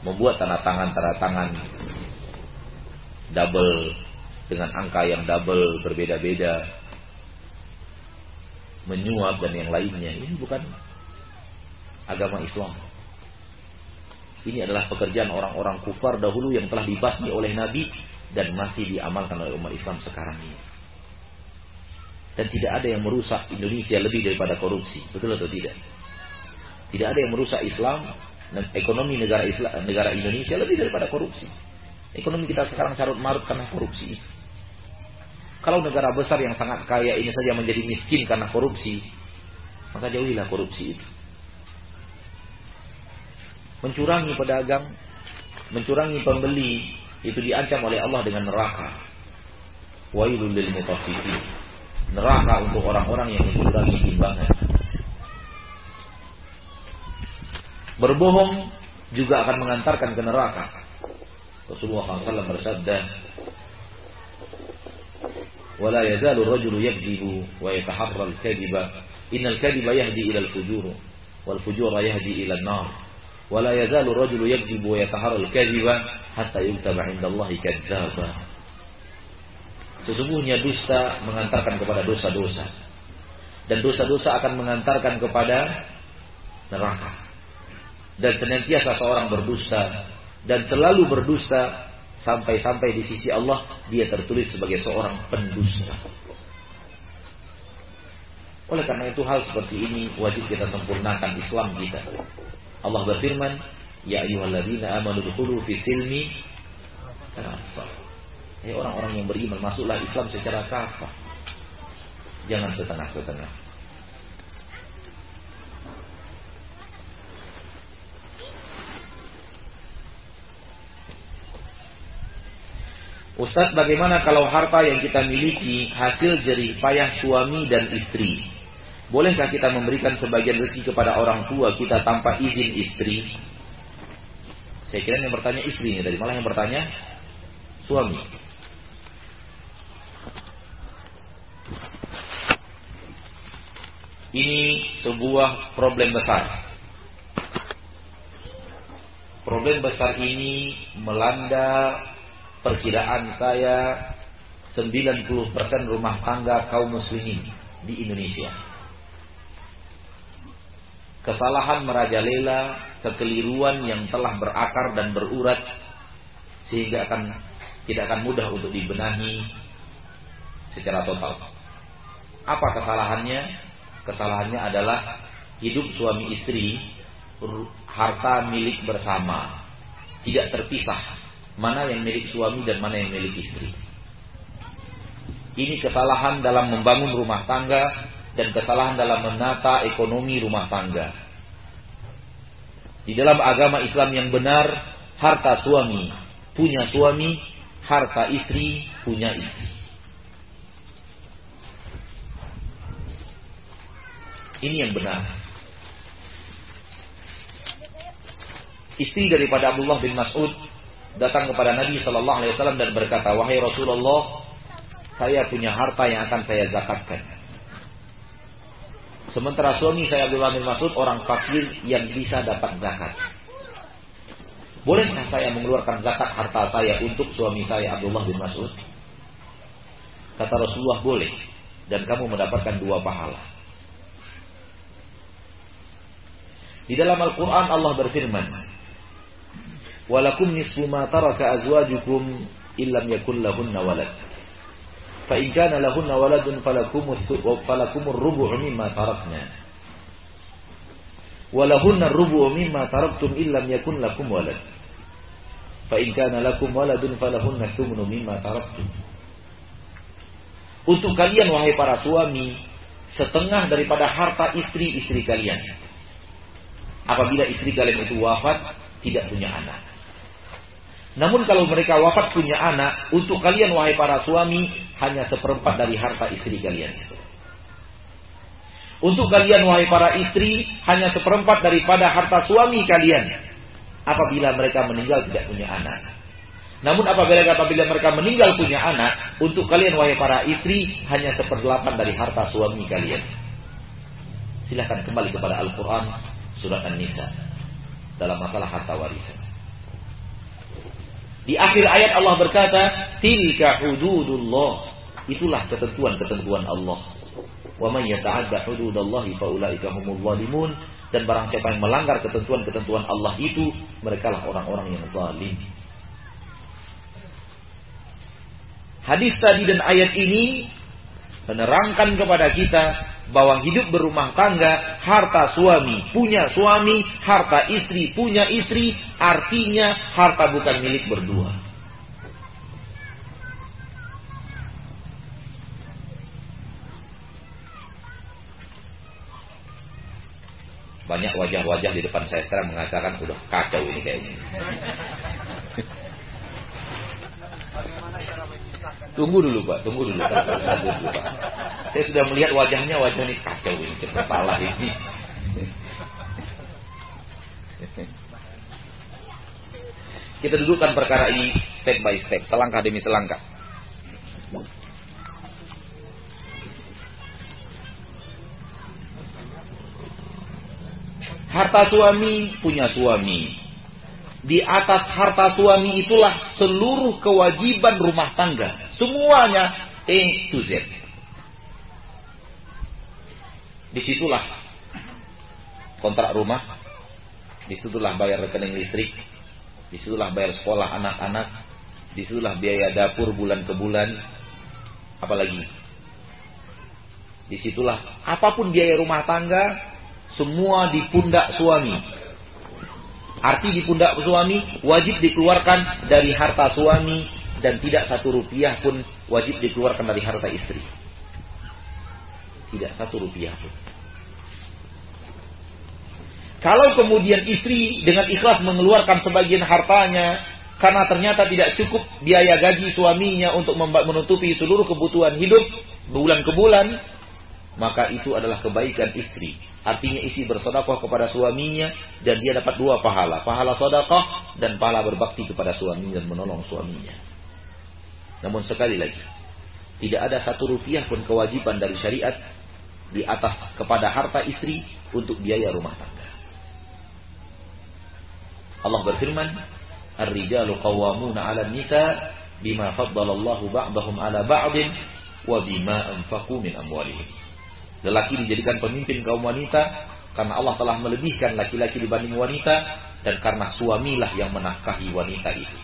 membuat tanda tangan-tanda tangan double dengan angka yang double berbeda-beda, menyuap dan yang lainnya. Ini bukan agama Islam. Ini adalah pekerjaan orang-orang kufar dahulu yang telah dibasmi oleh Nabi dan masih diamalkan oleh umat Islam sekarang ini. Dan tidak ada yang merusak Indonesia lebih daripada korupsi. Betul atau tidak? Tidak ada yang merusak Islam dan ekonomi negara Islam, negara Indonesia lebih daripada korupsi. Ekonomi kita sekarang carut marut karena korupsi. Kalau negara besar yang sangat kaya ini saja menjadi miskin karena korupsi, maka jauhilah korupsi itu. Mencurangi pedagang, mencurangi pembeli, itu diancam oleh Allah dengan neraka. Wailul lil neraka untuk orang-orang yang mengurangi timbangan. Berbohong juga akan mengantarkan ke neraka. Rasulullah SAW bersabda, "Wala yazalu rajulu yakdzibu wa yataharra al-kadhiba, innal kadhiba yahdi ila al-fujur wal fujura yahdi ila an-nar." ولا يزال الرجل يكذب ويتحرى الكذب حتى يكتب عند الله كذابا Sesungguhnya dusta mengantarkan kepada dosa-dosa. Dan dosa-dosa akan mengantarkan kepada neraka. Dan senantiasa seorang berdusta dan selalu berdusta sampai-sampai di sisi Allah dia tertulis sebagai seorang pendusta. Oleh karena itu hal seperti ini wajib kita sempurnakan Islam kita. Allah berfirman, "Ya ayyuhalladzina amanu dkhulu fi silmi kafah." Hei orang-orang yang beriman, masuklah Islam secara kafah. Jangan setengah-setengah. Ustadz, bagaimana kalau harta yang kita miliki hasil jerih payah suami dan istri? Bolehkah kita memberikan sebagian rezeki kepada orang tua kita tanpa izin istri? Saya kira yang bertanya istrinya tadi, malah yang bertanya suami. Ini sebuah problem besar. Problem besar ini melanda perkiraan saya 90% rumah tangga kaum muslimin di Indonesia. Kesalahan merajalela, kekeliruan yang telah berakar dan berurat sehingga akan tidak akan mudah untuk dibenahi secara total. Apa kesalahannya? Kesalahannya adalah hidup suami istri harta milik bersama, tidak terpisah. Mana yang milik suami dan mana yang milik istri. Ini kesalahan dalam membangun rumah tangga dan kesalahan dalam menata ekonomi rumah tangga. Di dalam agama Islam yang benar, harta suami punya suami, harta istri punya istri. Ini yang benar. istri daripada Abdullah bin Mas'ud datang kepada Nabi Shallallahu Alaihi Wasallam dan berkata, wahai Rasulullah, saya punya harta yang akan saya zakatkan. Sementara suami saya Abdullah bin Mas'ud orang fakir yang bisa dapat zakat. Bolehkah saya mengeluarkan zakat harta saya untuk suami saya Abdullah bin Mas'ud? Kata Rasulullah boleh. Dan kamu mendapatkan dua pahala. Di dalam Al-Quran Allah berfirman. Walakum nisfu ma taraka azwajukum illam yakun lahunna walad. Fa in kana lahunna waladun falakum falakumur rubu'u mimma tarakna. Walahunna rubu'u mimma taraktum illam yakun lakum walad. Fa in kana lakum waladun falahunna thumnu mimma taraktum. Untuk kalian wahai para suami, setengah daripada harta istri-istri kalian. Apabila istri kalian itu wafat, tidak punya anak. Namun kalau mereka wafat punya anak, untuk kalian wahai para suami, hanya seperempat dari harta istri kalian. Untuk kalian wahai para istri, hanya seperempat daripada harta suami kalian. Apabila mereka meninggal tidak punya anak. Namun apabila apabila mereka meninggal punya anak, untuk kalian wahai para istri hanya seperdelapan dari harta suami kalian. Silahkan kembali kepada Al-Quran surat An-Nisa dalam masalah harta warisan. Di akhir ayat Allah berkata, "Tilka hududullah." Itulah ketentuan-ketentuan Allah. Wa may yata'adda hududallahi fa ulaika humul zalimun. Dan barang siapa yang melanggar ketentuan-ketentuan Allah itu, mereka lah orang-orang yang zalim. Hadis tadi dan ayat ini menerangkan kepada kita bahwa hidup berumah tangga, harta suami punya suami, harta istri punya istri, artinya harta bukan milik berdua. Banyak wajah-wajah di depan saya sekarang mengatakan udah kacau ini kayaknya. Tunggu dulu Pak, tunggu dulu. Tunggu dulu Pak. Saya sudah melihat wajahnya, wajah ini kacau ini, kepala ini. Kita dudukkan perkara ini step by step, selangkah demi selangkah. Harta suami punya suami, di atas harta suami itulah seluruh kewajiban rumah tangga. Semuanya A to Z. Di situlah kontrak rumah, di situlah bayar rekening listrik, di situlah bayar sekolah anak-anak, di situlah biaya dapur bulan ke bulan, apalagi. Di situlah apa pun biaya rumah tangga, semua di pundak suami. Arti di pundak suami wajib dikeluarkan dari harta suami dan tidak satu rupiah pun wajib dikeluarkan dari harta istri. Tidak satu rupiah pun. Kalau kemudian istri dengan ikhlas mengeluarkan sebagian hartanya karena ternyata tidak cukup biaya gaji suaminya untuk menutupi seluruh kebutuhan hidup bulan ke bulan, maka itu adalah kebaikan istri. Artinya isi bersodakoh kepada suaminya dan dia dapat dua pahala. Pahala sodakoh dan pahala berbakti kepada suami dan menolong suaminya. Namun sekali lagi, tidak ada satu rupiah pun kewajiban dari syariat di atas kepada harta istri untuk biaya rumah tangga. Allah berfirman, "Ar-rijalu qawwamuna 'ala nisa bima faddala Allahu ba'dahum 'ala ba'din wa bima anfaqu min amwalihim." Lelaki dijadikan pemimpin kaum wanita karena Allah telah melebihkan laki-laki dibanding wanita dan karena suamilah yang menafkahi wanita itu.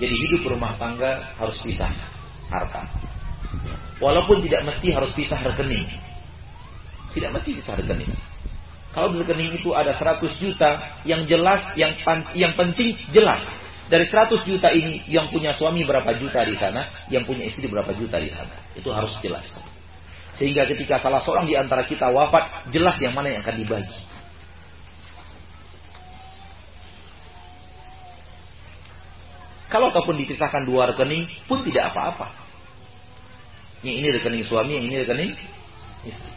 Jadi hidup rumah tangga harus pisah harta. Walaupun tidak mesti harus pisah rekening. Tidak mesti pisah rekening. Kalau di rekening itu ada 100 juta, yang jelas, yang yang penting jelas dari 100 juta ini yang punya suami berapa juta di sana, yang punya istri berapa juta di sana. Itu harus jelas. Sehingga ketika salah seorang di antara kita wafat, jelas yang mana yang akan dibagi. Kalau ataupun dipisahkan dua rekening pun tidak apa-apa. Yang ini rekening suami, yang ini rekening istri.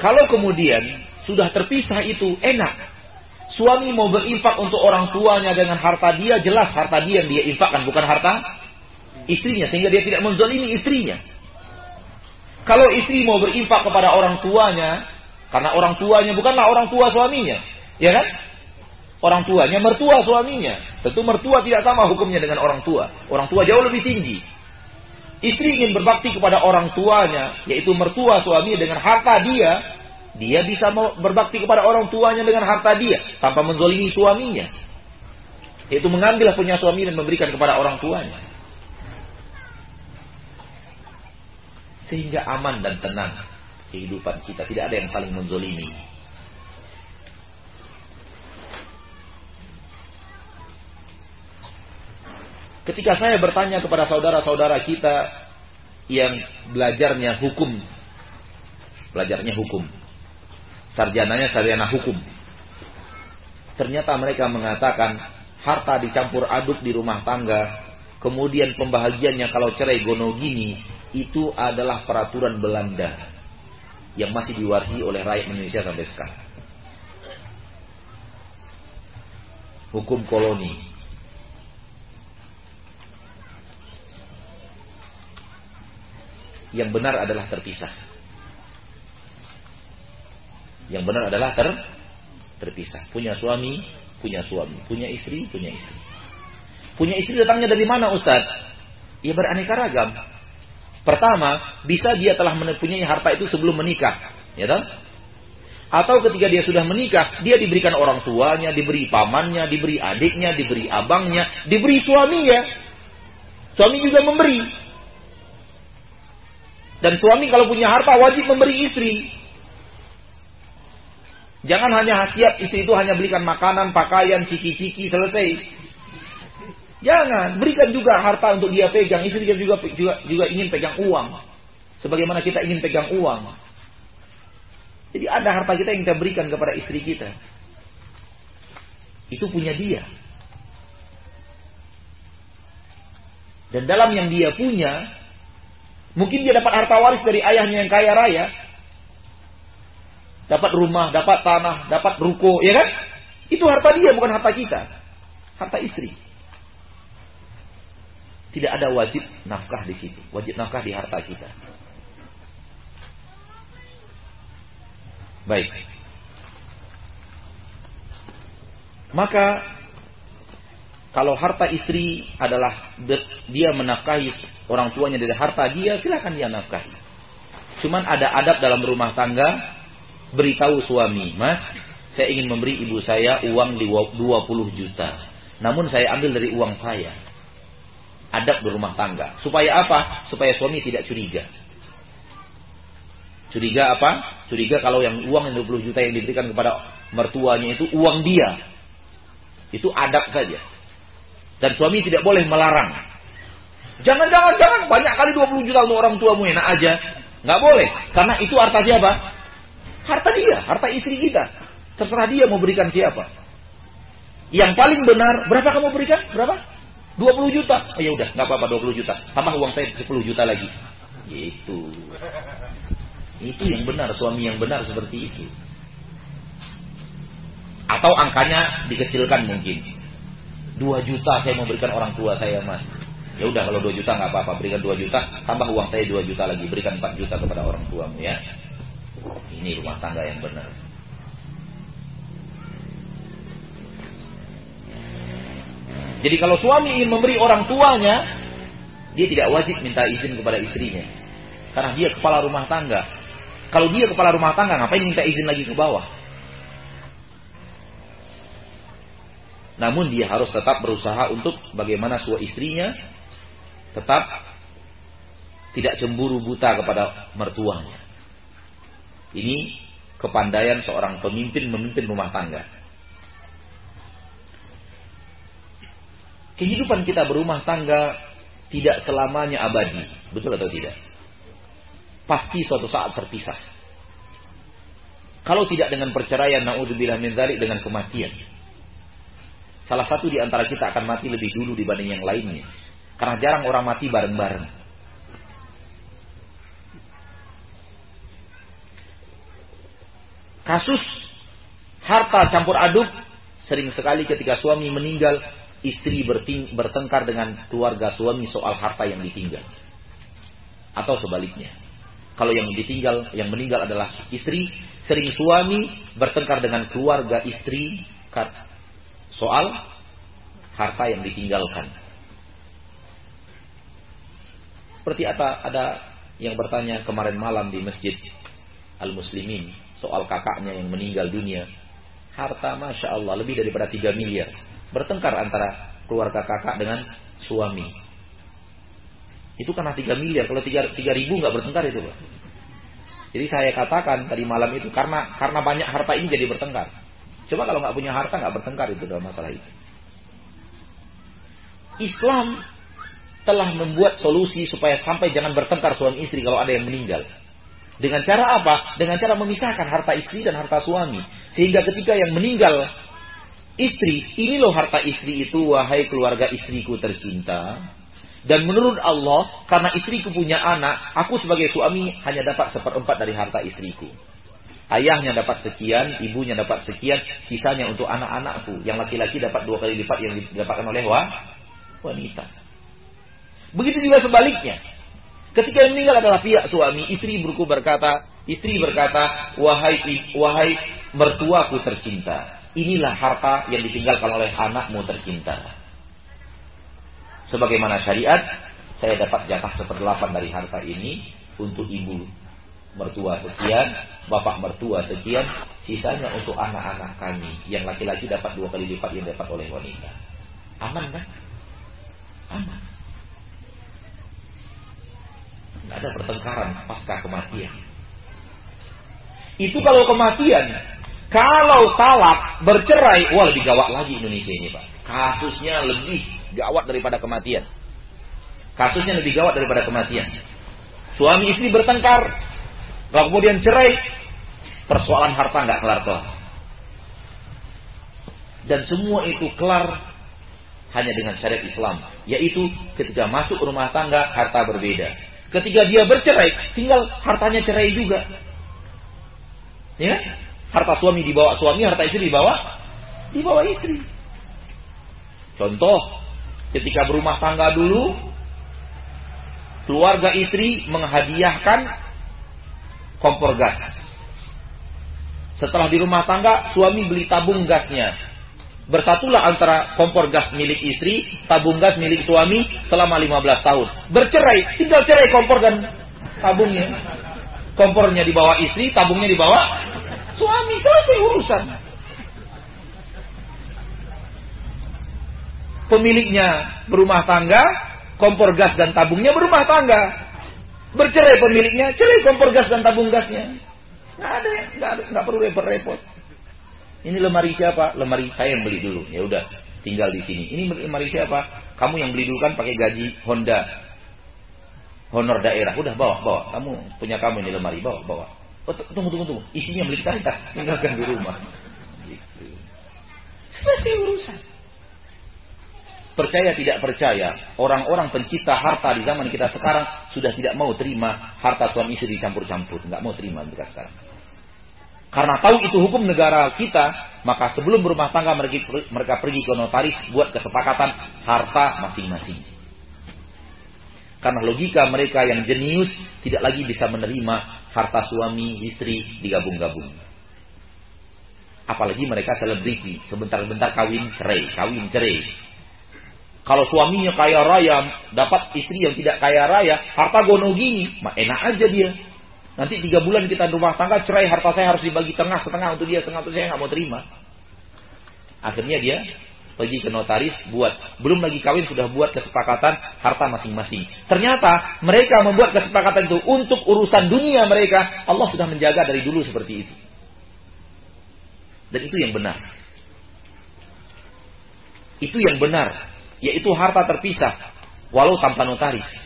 Kalau kemudian sudah terpisah itu enak. Suami mau berinfak untuk orang tuanya dengan harta dia, jelas harta dia yang dia infakkan, bukan harta istrinya. Sehingga dia tidak menzalimi istrinya. Kalau istri mau berinfak kepada orang tuanya, karena orang tuanya bukanlah orang tua suaminya. Ya kan? Orang tuanya mertua suaminya. Tentu mertua tidak sama hukumnya dengan orang tua. Orang tua jauh lebih tinggi. Istri ingin berbakti kepada orang tuanya, yaitu mertua suaminya dengan harta dia, dia bisa berbakti kepada orang tuanya dengan harta dia tanpa menzolimi suaminya. Yaitu mengambil punya suami dan memberikan kepada orang tuanya. Sehingga aman dan tenang kehidupan kita. Tidak ada yang saling menzolimi. Ketika saya bertanya kepada saudara-saudara kita yang belajarnya hukum, belajarnya hukum, sarjananya sarjana hukum. Ternyata mereka mengatakan harta dicampur aduk di rumah tangga, kemudian pembahagiannya kalau cerai gono gini, itu adalah peraturan Belanda yang masih diwarisi oleh rakyat Indonesia sampai sekarang. Hukum koloni. Yang benar adalah terpisah. Yang benar adalah ter terpisah. Punya suami, punya suami. Punya istri, punya istri. Punya istri datangnya dari mana Ustaz? Ya beraneka ragam. Pertama, bisa dia telah mempunyai harta itu sebelum menikah. Ya kan? Atau ketika dia sudah menikah, dia diberikan orang tuanya, diberi pamannya, diberi adiknya, diberi abangnya, diberi suaminya. Suami juga memberi. Dan suami kalau punya harta wajib memberi istri. Jangan hanya hasiat istri itu hanya belikan makanan, pakaian, ciki-ciki, selesai. Jangan, berikan juga harta untuk dia pegang. Istri dia juga, juga juga ingin pegang uang. Sebagaimana kita ingin pegang uang. Jadi ada harta kita yang kita berikan kepada istri kita. Itu punya dia. Dan dalam yang dia punya, mungkin dia dapat harta waris dari ayahnya yang kaya raya, dapat rumah, dapat tanah, dapat ruko, ya kan? Itu harta dia, bukan harta kita. Harta istri. Tidak ada wajib nafkah di situ. Wajib nafkah di harta kita. Baik. Maka kalau harta istri adalah dia menafkahi orang tuanya dari harta dia, silakan dia nafkahi. Cuman ada adab dalam rumah tangga beritahu suami, Mas, saya ingin memberi ibu saya uang di 20 juta. Namun saya ambil dari uang saya. Adab di rumah tangga. Supaya apa? Supaya suami tidak curiga. Curiga apa? Curiga kalau yang uang yang 20 juta yang diberikan kepada mertuanya itu uang dia. Itu adab saja. Dan suami tidak boleh melarang. Jangan, jangan. Banyak kali 20 juta untuk orang tuamu enak aja. Nggak boleh. Karena itu arta siapa? Harta dia, harta istri kita. Terserah dia mau berikan siapa. Yang paling benar, berapa kamu berikan? Berapa? 20 juta. Oh ya udah, nggak apa-apa 20 juta. Tambah uang saya 10 juta lagi. Itu. Itu yang benar, suami yang benar seperti itu. Atau angkanya dikecilkan mungkin. 2 juta saya mau berikan orang tua saya, Mas. Ya udah kalau 2 juta nggak apa-apa, berikan 2 juta, tambah uang saya 2 juta lagi, berikan 4 juta kepada orang tuamu ya. Ini rumah tangga yang benar. Jadi kalau suami ingin memberi orang tuanya, dia tidak wajib minta izin kepada istrinya. Karena dia kepala rumah tangga. Kalau dia kepala rumah tangga, ngapain minta izin lagi ke bawah? Namun dia harus tetap berusaha untuk bagaimana suami istrinya tetap tidak cemburu buta kepada mertuanya. Ini kepandaian seorang pemimpin memimpin rumah tangga. Kehidupan kita berumah tangga tidak selamanya abadi, betul atau tidak? Pasti suatu saat terpisah. Kalau tidak dengan perceraian, naudzubillah min dzalik dengan kematian. Salah satu di antara kita akan mati lebih dulu dibanding yang lainnya. Karena jarang orang mati bareng-bareng. Kasus harta campur aduk sering sekali ketika suami meninggal istri bertengkar dengan keluarga suami soal harta yang ditinggal. Atau sebaliknya. Kalau yang ditinggal, yang meninggal adalah istri, sering suami bertengkar dengan keluarga istri soal harta yang ditinggalkan. Seperti apa ada yang bertanya kemarin malam di masjid Al-Muslimin soal kakaknya yang meninggal dunia. Harta Masya Allah lebih daripada 3 miliar bertengkar antara keluarga kakak dengan suami. Itu karena 3 miliar. Kalau 3, 3 ribu nggak bertengkar itu, Pak. Jadi saya katakan tadi malam itu karena karena banyak harta ini jadi bertengkar. Coba kalau nggak punya harta nggak bertengkar itu dalam masalah itu. Islam telah membuat solusi supaya sampai jangan bertengkar suami istri kalau ada yang meninggal. Dengan cara apa? Dengan cara memisahkan harta istri dan harta suami. Sehingga ketika yang meninggal istri, ini loh harta istri itu, wahai keluarga istriku tercinta. Dan menurut Allah, karena istriku punya anak, aku sebagai suami hanya dapat seperempat dari harta istriku. Ayahnya dapat sekian, ibunya dapat sekian, sisanya untuk anak-anakku. Yang laki-laki dapat dua kali lipat yang didapatkan oleh wanita. Begitu juga sebaliknya. Ketika yang meninggal adalah pihak suami, istri berku berkata, istri berkata, wahai wahai mertuaku tercinta, Inilah harta yang ditinggalkan oleh anakmu tercinta. Sebagaimana syariat, saya dapat jatah seperdelapan dari harta ini untuk ibu mertua sekian, bapak mertua sekian, sisanya untuk anak-anak kami. Yang laki-laki dapat dua kali lipat yang dapat oleh wanita. Aman kan? Aman. Tidak ada pertengkaran pasca kematian. Itu kalau kematian kalau talak bercerai, wah lebih gawat lagi Indonesia ini Pak. Kasusnya lebih gawat daripada kematian. Kasusnya lebih gawat daripada kematian. Suami istri bertengkar, lalu kemudian cerai, persoalan harta nggak kelar-kelar. Dan semua itu kelar hanya dengan syariat Islam, yaitu ketika masuk rumah tangga harta berbeda. Ketika dia bercerai, tinggal hartanya cerai juga. Ya, Harta suami dibawa suami, harta istri dibawa dibawa istri. Contoh, ketika berumah tangga dulu, keluarga istri menghadiahkan kompor gas. Setelah di rumah tangga, suami beli tabung gasnya. Bersatulah antara kompor gas milik istri, tabung gas milik suami selama 15 tahun. Bercerai, tinggal cerai kompor dan tabungnya. Kompornya dibawa istri, tabungnya dibawa Suami selesai urusan. Pemiliknya berumah tangga, kompor gas dan tabungnya berumah tangga. Bercerai pemiliknya, cerai kompor gas dan tabung gasnya. Nggak ada, nggak ada, nggak perlu repot-repot. Ini lemari siapa? Lemari saya yang beli dulu. Ya udah, tinggal di sini. Ini lemari siapa? Kamu yang beli dulu kan pakai gaji Honda. Honor daerah. Udah bawa, bawa. Kamu punya kamu ini lemari, bawa, bawa. Oh, tunggu, tunggu, tunggu. Isinya milik kita. Tinggalkan di rumah. Gitu. Selesai urusan. Percaya tidak percaya, orang-orang pencipta harta di zaman kita sekarang sudah tidak mau terima harta suami istri dicampur-campur. Nggak mau terima mereka sekarang. Karena tahu itu hukum negara kita, maka sebelum berumah tangga mereka, pergi ke notaris buat kesepakatan harta masing-masing. Karena logika mereka yang jenius tidak lagi bisa menerima harta suami, istri digabung-gabung. Apalagi mereka selebriti, sebentar-bentar kawin cerai, kawin cerai. Kalau suaminya kaya raya, dapat istri yang tidak kaya raya, harta gono gini, mah enak aja dia. Nanti tiga bulan kita rumah tangga cerai, harta saya harus dibagi tengah, setengah untuk dia, setengah untuk saya nggak mau terima. Akhirnya dia pergi ke notaris buat belum lagi kawin sudah buat kesepakatan harta masing-masing. Ternyata mereka membuat kesepakatan itu untuk urusan dunia mereka Allah sudah menjaga dari dulu seperti itu. Dan itu yang benar. Itu yang benar, yaitu harta terpisah walau tanpa notaris.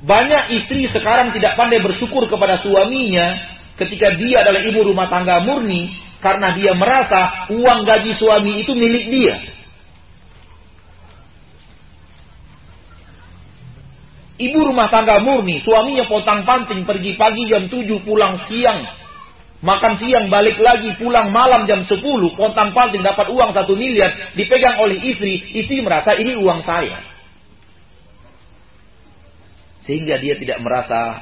Banyak istri sekarang tidak pandai bersyukur kepada suaminya ketika dia adalah ibu rumah tangga murni karena dia merasa uang gaji suami itu milik dia. Ibu rumah tangga murni, suaminya potang panting, pergi pagi jam 7, pulang siang. Makan siang, balik lagi, pulang malam jam 10, potang panting, dapat uang satu miliar, dipegang oleh istri. Istri merasa ini uang saya. Sehingga dia tidak merasa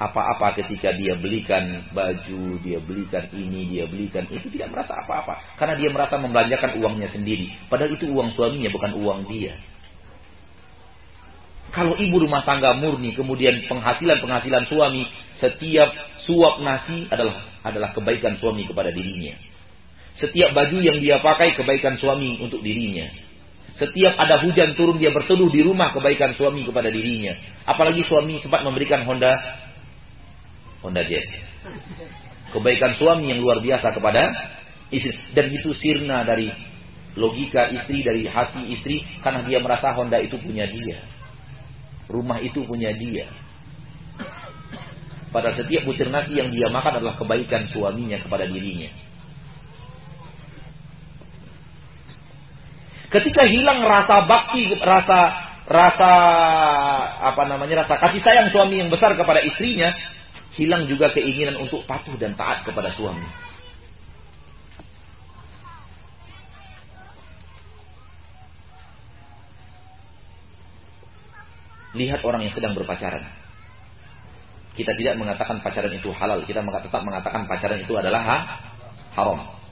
apa-apa ketika dia belikan baju, dia belikan ini, dia belikan itu tidak merasa apa-apa karena dia merasa membelanjakan uangnya sendiri. Padahal itu uang suaminya bukan uang dia. Kalau ibu rumah tangga murni, kemudian penghasilan-penghasilan suami, setiap suap nasi adalah adalah kebaikan suami kepada dirinya. Setiap baju yang dia pakai kebaikan suami untuk dirinya. Setiap ada hujan turun dia berteduh di rumah kebaikan suami kepada dirinya. Apalagi suami sempat memberikan Honda Honda Jet. Kebaikan suami yang luar biasa kepada istri dan itu sirna dari logika istri dari hati istri karena dia merasa Honda itu punya dia. Rumah itu punya dia. Pada setiap butir nasi yang dia makan adalah kebaikan suaminya kepada dirinya. Ketika hilang rasa bakti, rasa rasa apa namanya rasa kasih sayang suami yang besar kepada istrinya, hilang juga keinginan untuk patuh dan taat kepada suami. Lihat orang yang sedang berpacaran. Kita tidak mengatakan pacaran itu halal, kita tetap mengatakan pacaran itu adalah ha? haram.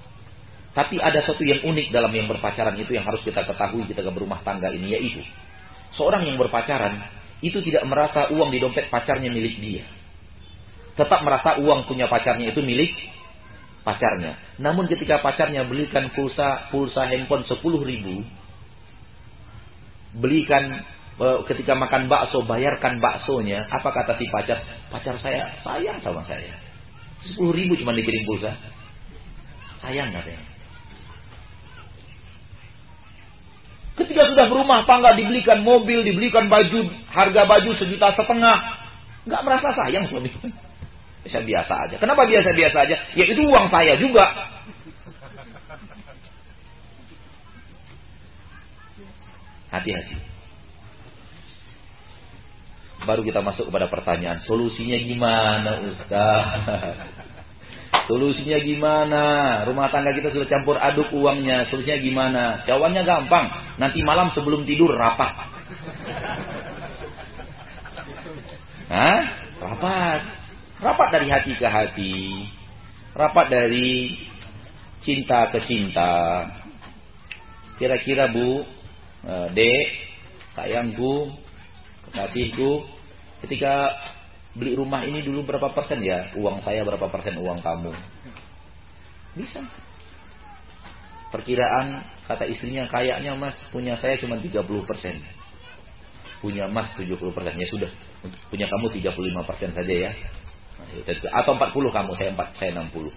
Tapi ada sesuatu yang unik dalam yang berpacaran itu yang harus kita ketahui kita berumah tangga ini yaitu seorang yang berpacaran itu tidak merasa uang di dompet pacarnya milik dia. Tetap merasa uang punya pacarnya itu milik pacarnya. Namun ketika pacarnya belikan pulsa pulsa handphone 10 ribu, belikan Eh, ketika makan bakso bayarkan baksonya apa kata si pacar pacar saya sayang sama saya sepuluh ribu cuma dikirim pulsa sayang katanya ketika sudah berumah tangga dibelikan mobil dibelikan baju harga baju sejuta setengah. Nggak merasa sayang suami saya. Biasa aja. Kenapa biasa biasa aja? Ya itu uang saya juga. Hati-hati. Baru kita masuk kepada pertanyaan. Solusinya gimana Ustaz? Solusinya gimana? Rumah tangga kita sudah campur aduk uangnya. Solusinya gimana? Jawabannya gampang. Nanti malam sebelum tidur rapat. Hah? Rapat. Rapat dari hati ke hati. Rapat dari cinta ke cinta. Kira-kira Bu, eh, Dek, sayangku, Kekasihku, ketika beli rumah ini dulu berapa persen ya? Uang saya berapa persen uang kamu? Bisa. Perkiraan kata istrinya kayaknya mas punya saya cuma 30 persen. Punya mas 70 persen. Ya sudah. Punya kamu 35 persen saja ya. Atau 40 kamu, saya 4, saya 60.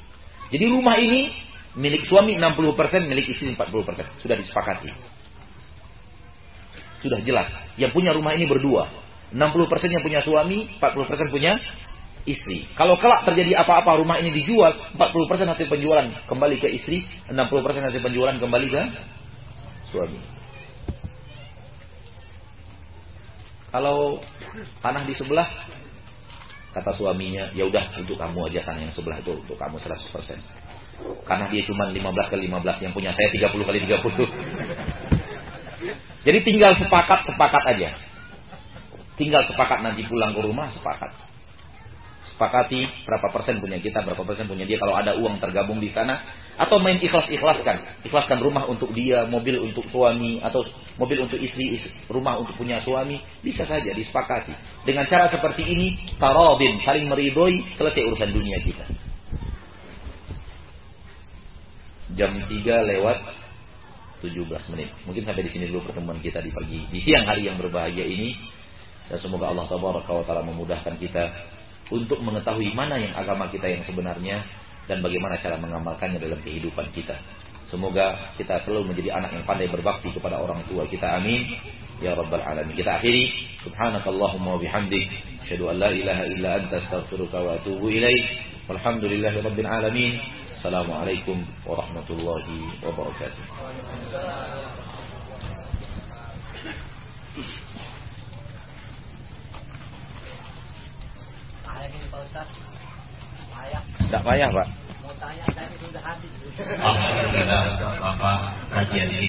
Jadi rumah ini milik suami 60 persen, milik istri 40 persen. Sudah disepakati. Sudah jelas. Yang punya rumah ini berdua. 60% yang punya suami, 40% punya istri. Kalau kelak terjadi apa-apa rumah ini dijual, 40% hasil penjualan kembali ke istri, 60% hasil penjualan kembali ke suami. Kalau tanah di sebelah, kata suaminya, ya udah untuk kamu aja tanah yang sebelah itu untuk kamu 100%. Karena dia cuma 15 kali 15, yang punya saya 30 kali 30. Jadi tinggal sepakat-sepakat aja. Tinggal sepakat nanti pulang ke rumah sepakat. Sepakati berapa persen punya kita, berapa persen punya dia. Kalau ada uang tergabung di sana. Atau main ikhlas-ikhlaskan. Ikhlaskan rumah untuk dia, mobil untuk suami. Atau mobil untuk istri, rumah untuk punya suami. Bisa saja disepakati. Dengan cara seperti ini, tarodin, saling meridoi, selesai urusan dunia kita. Jam 3 lewat 17 menit. Mungkin sampai di sini dulu pertemuan kita di pagi di siang hari yang berbahagia ini. Dan semoga Allah taala memudahkan kita untuk mengetahui mana yang agama kita yang sebenarnya dan bagaimana cara mengamalkannya dalam kehidupan kita. Semoga kita selalu menjadi anak yang pandai berbakti kepada orang tua kita. Amin. Ya Rabbal Alamin. Kita akhiri. Subhanakallahumma wa bihamdik. Asyhadu an la ilaha illa anta astaghfiruka wa atubu ilaik. Walhamdulillahi rabbil alamin. Assalamualaikum warahmatullahi wabarakatuh. Tidak Pak Payah. Payah, Pak. Mau tanya saya sudah habis. Alhamdulillah Bapak kajian ini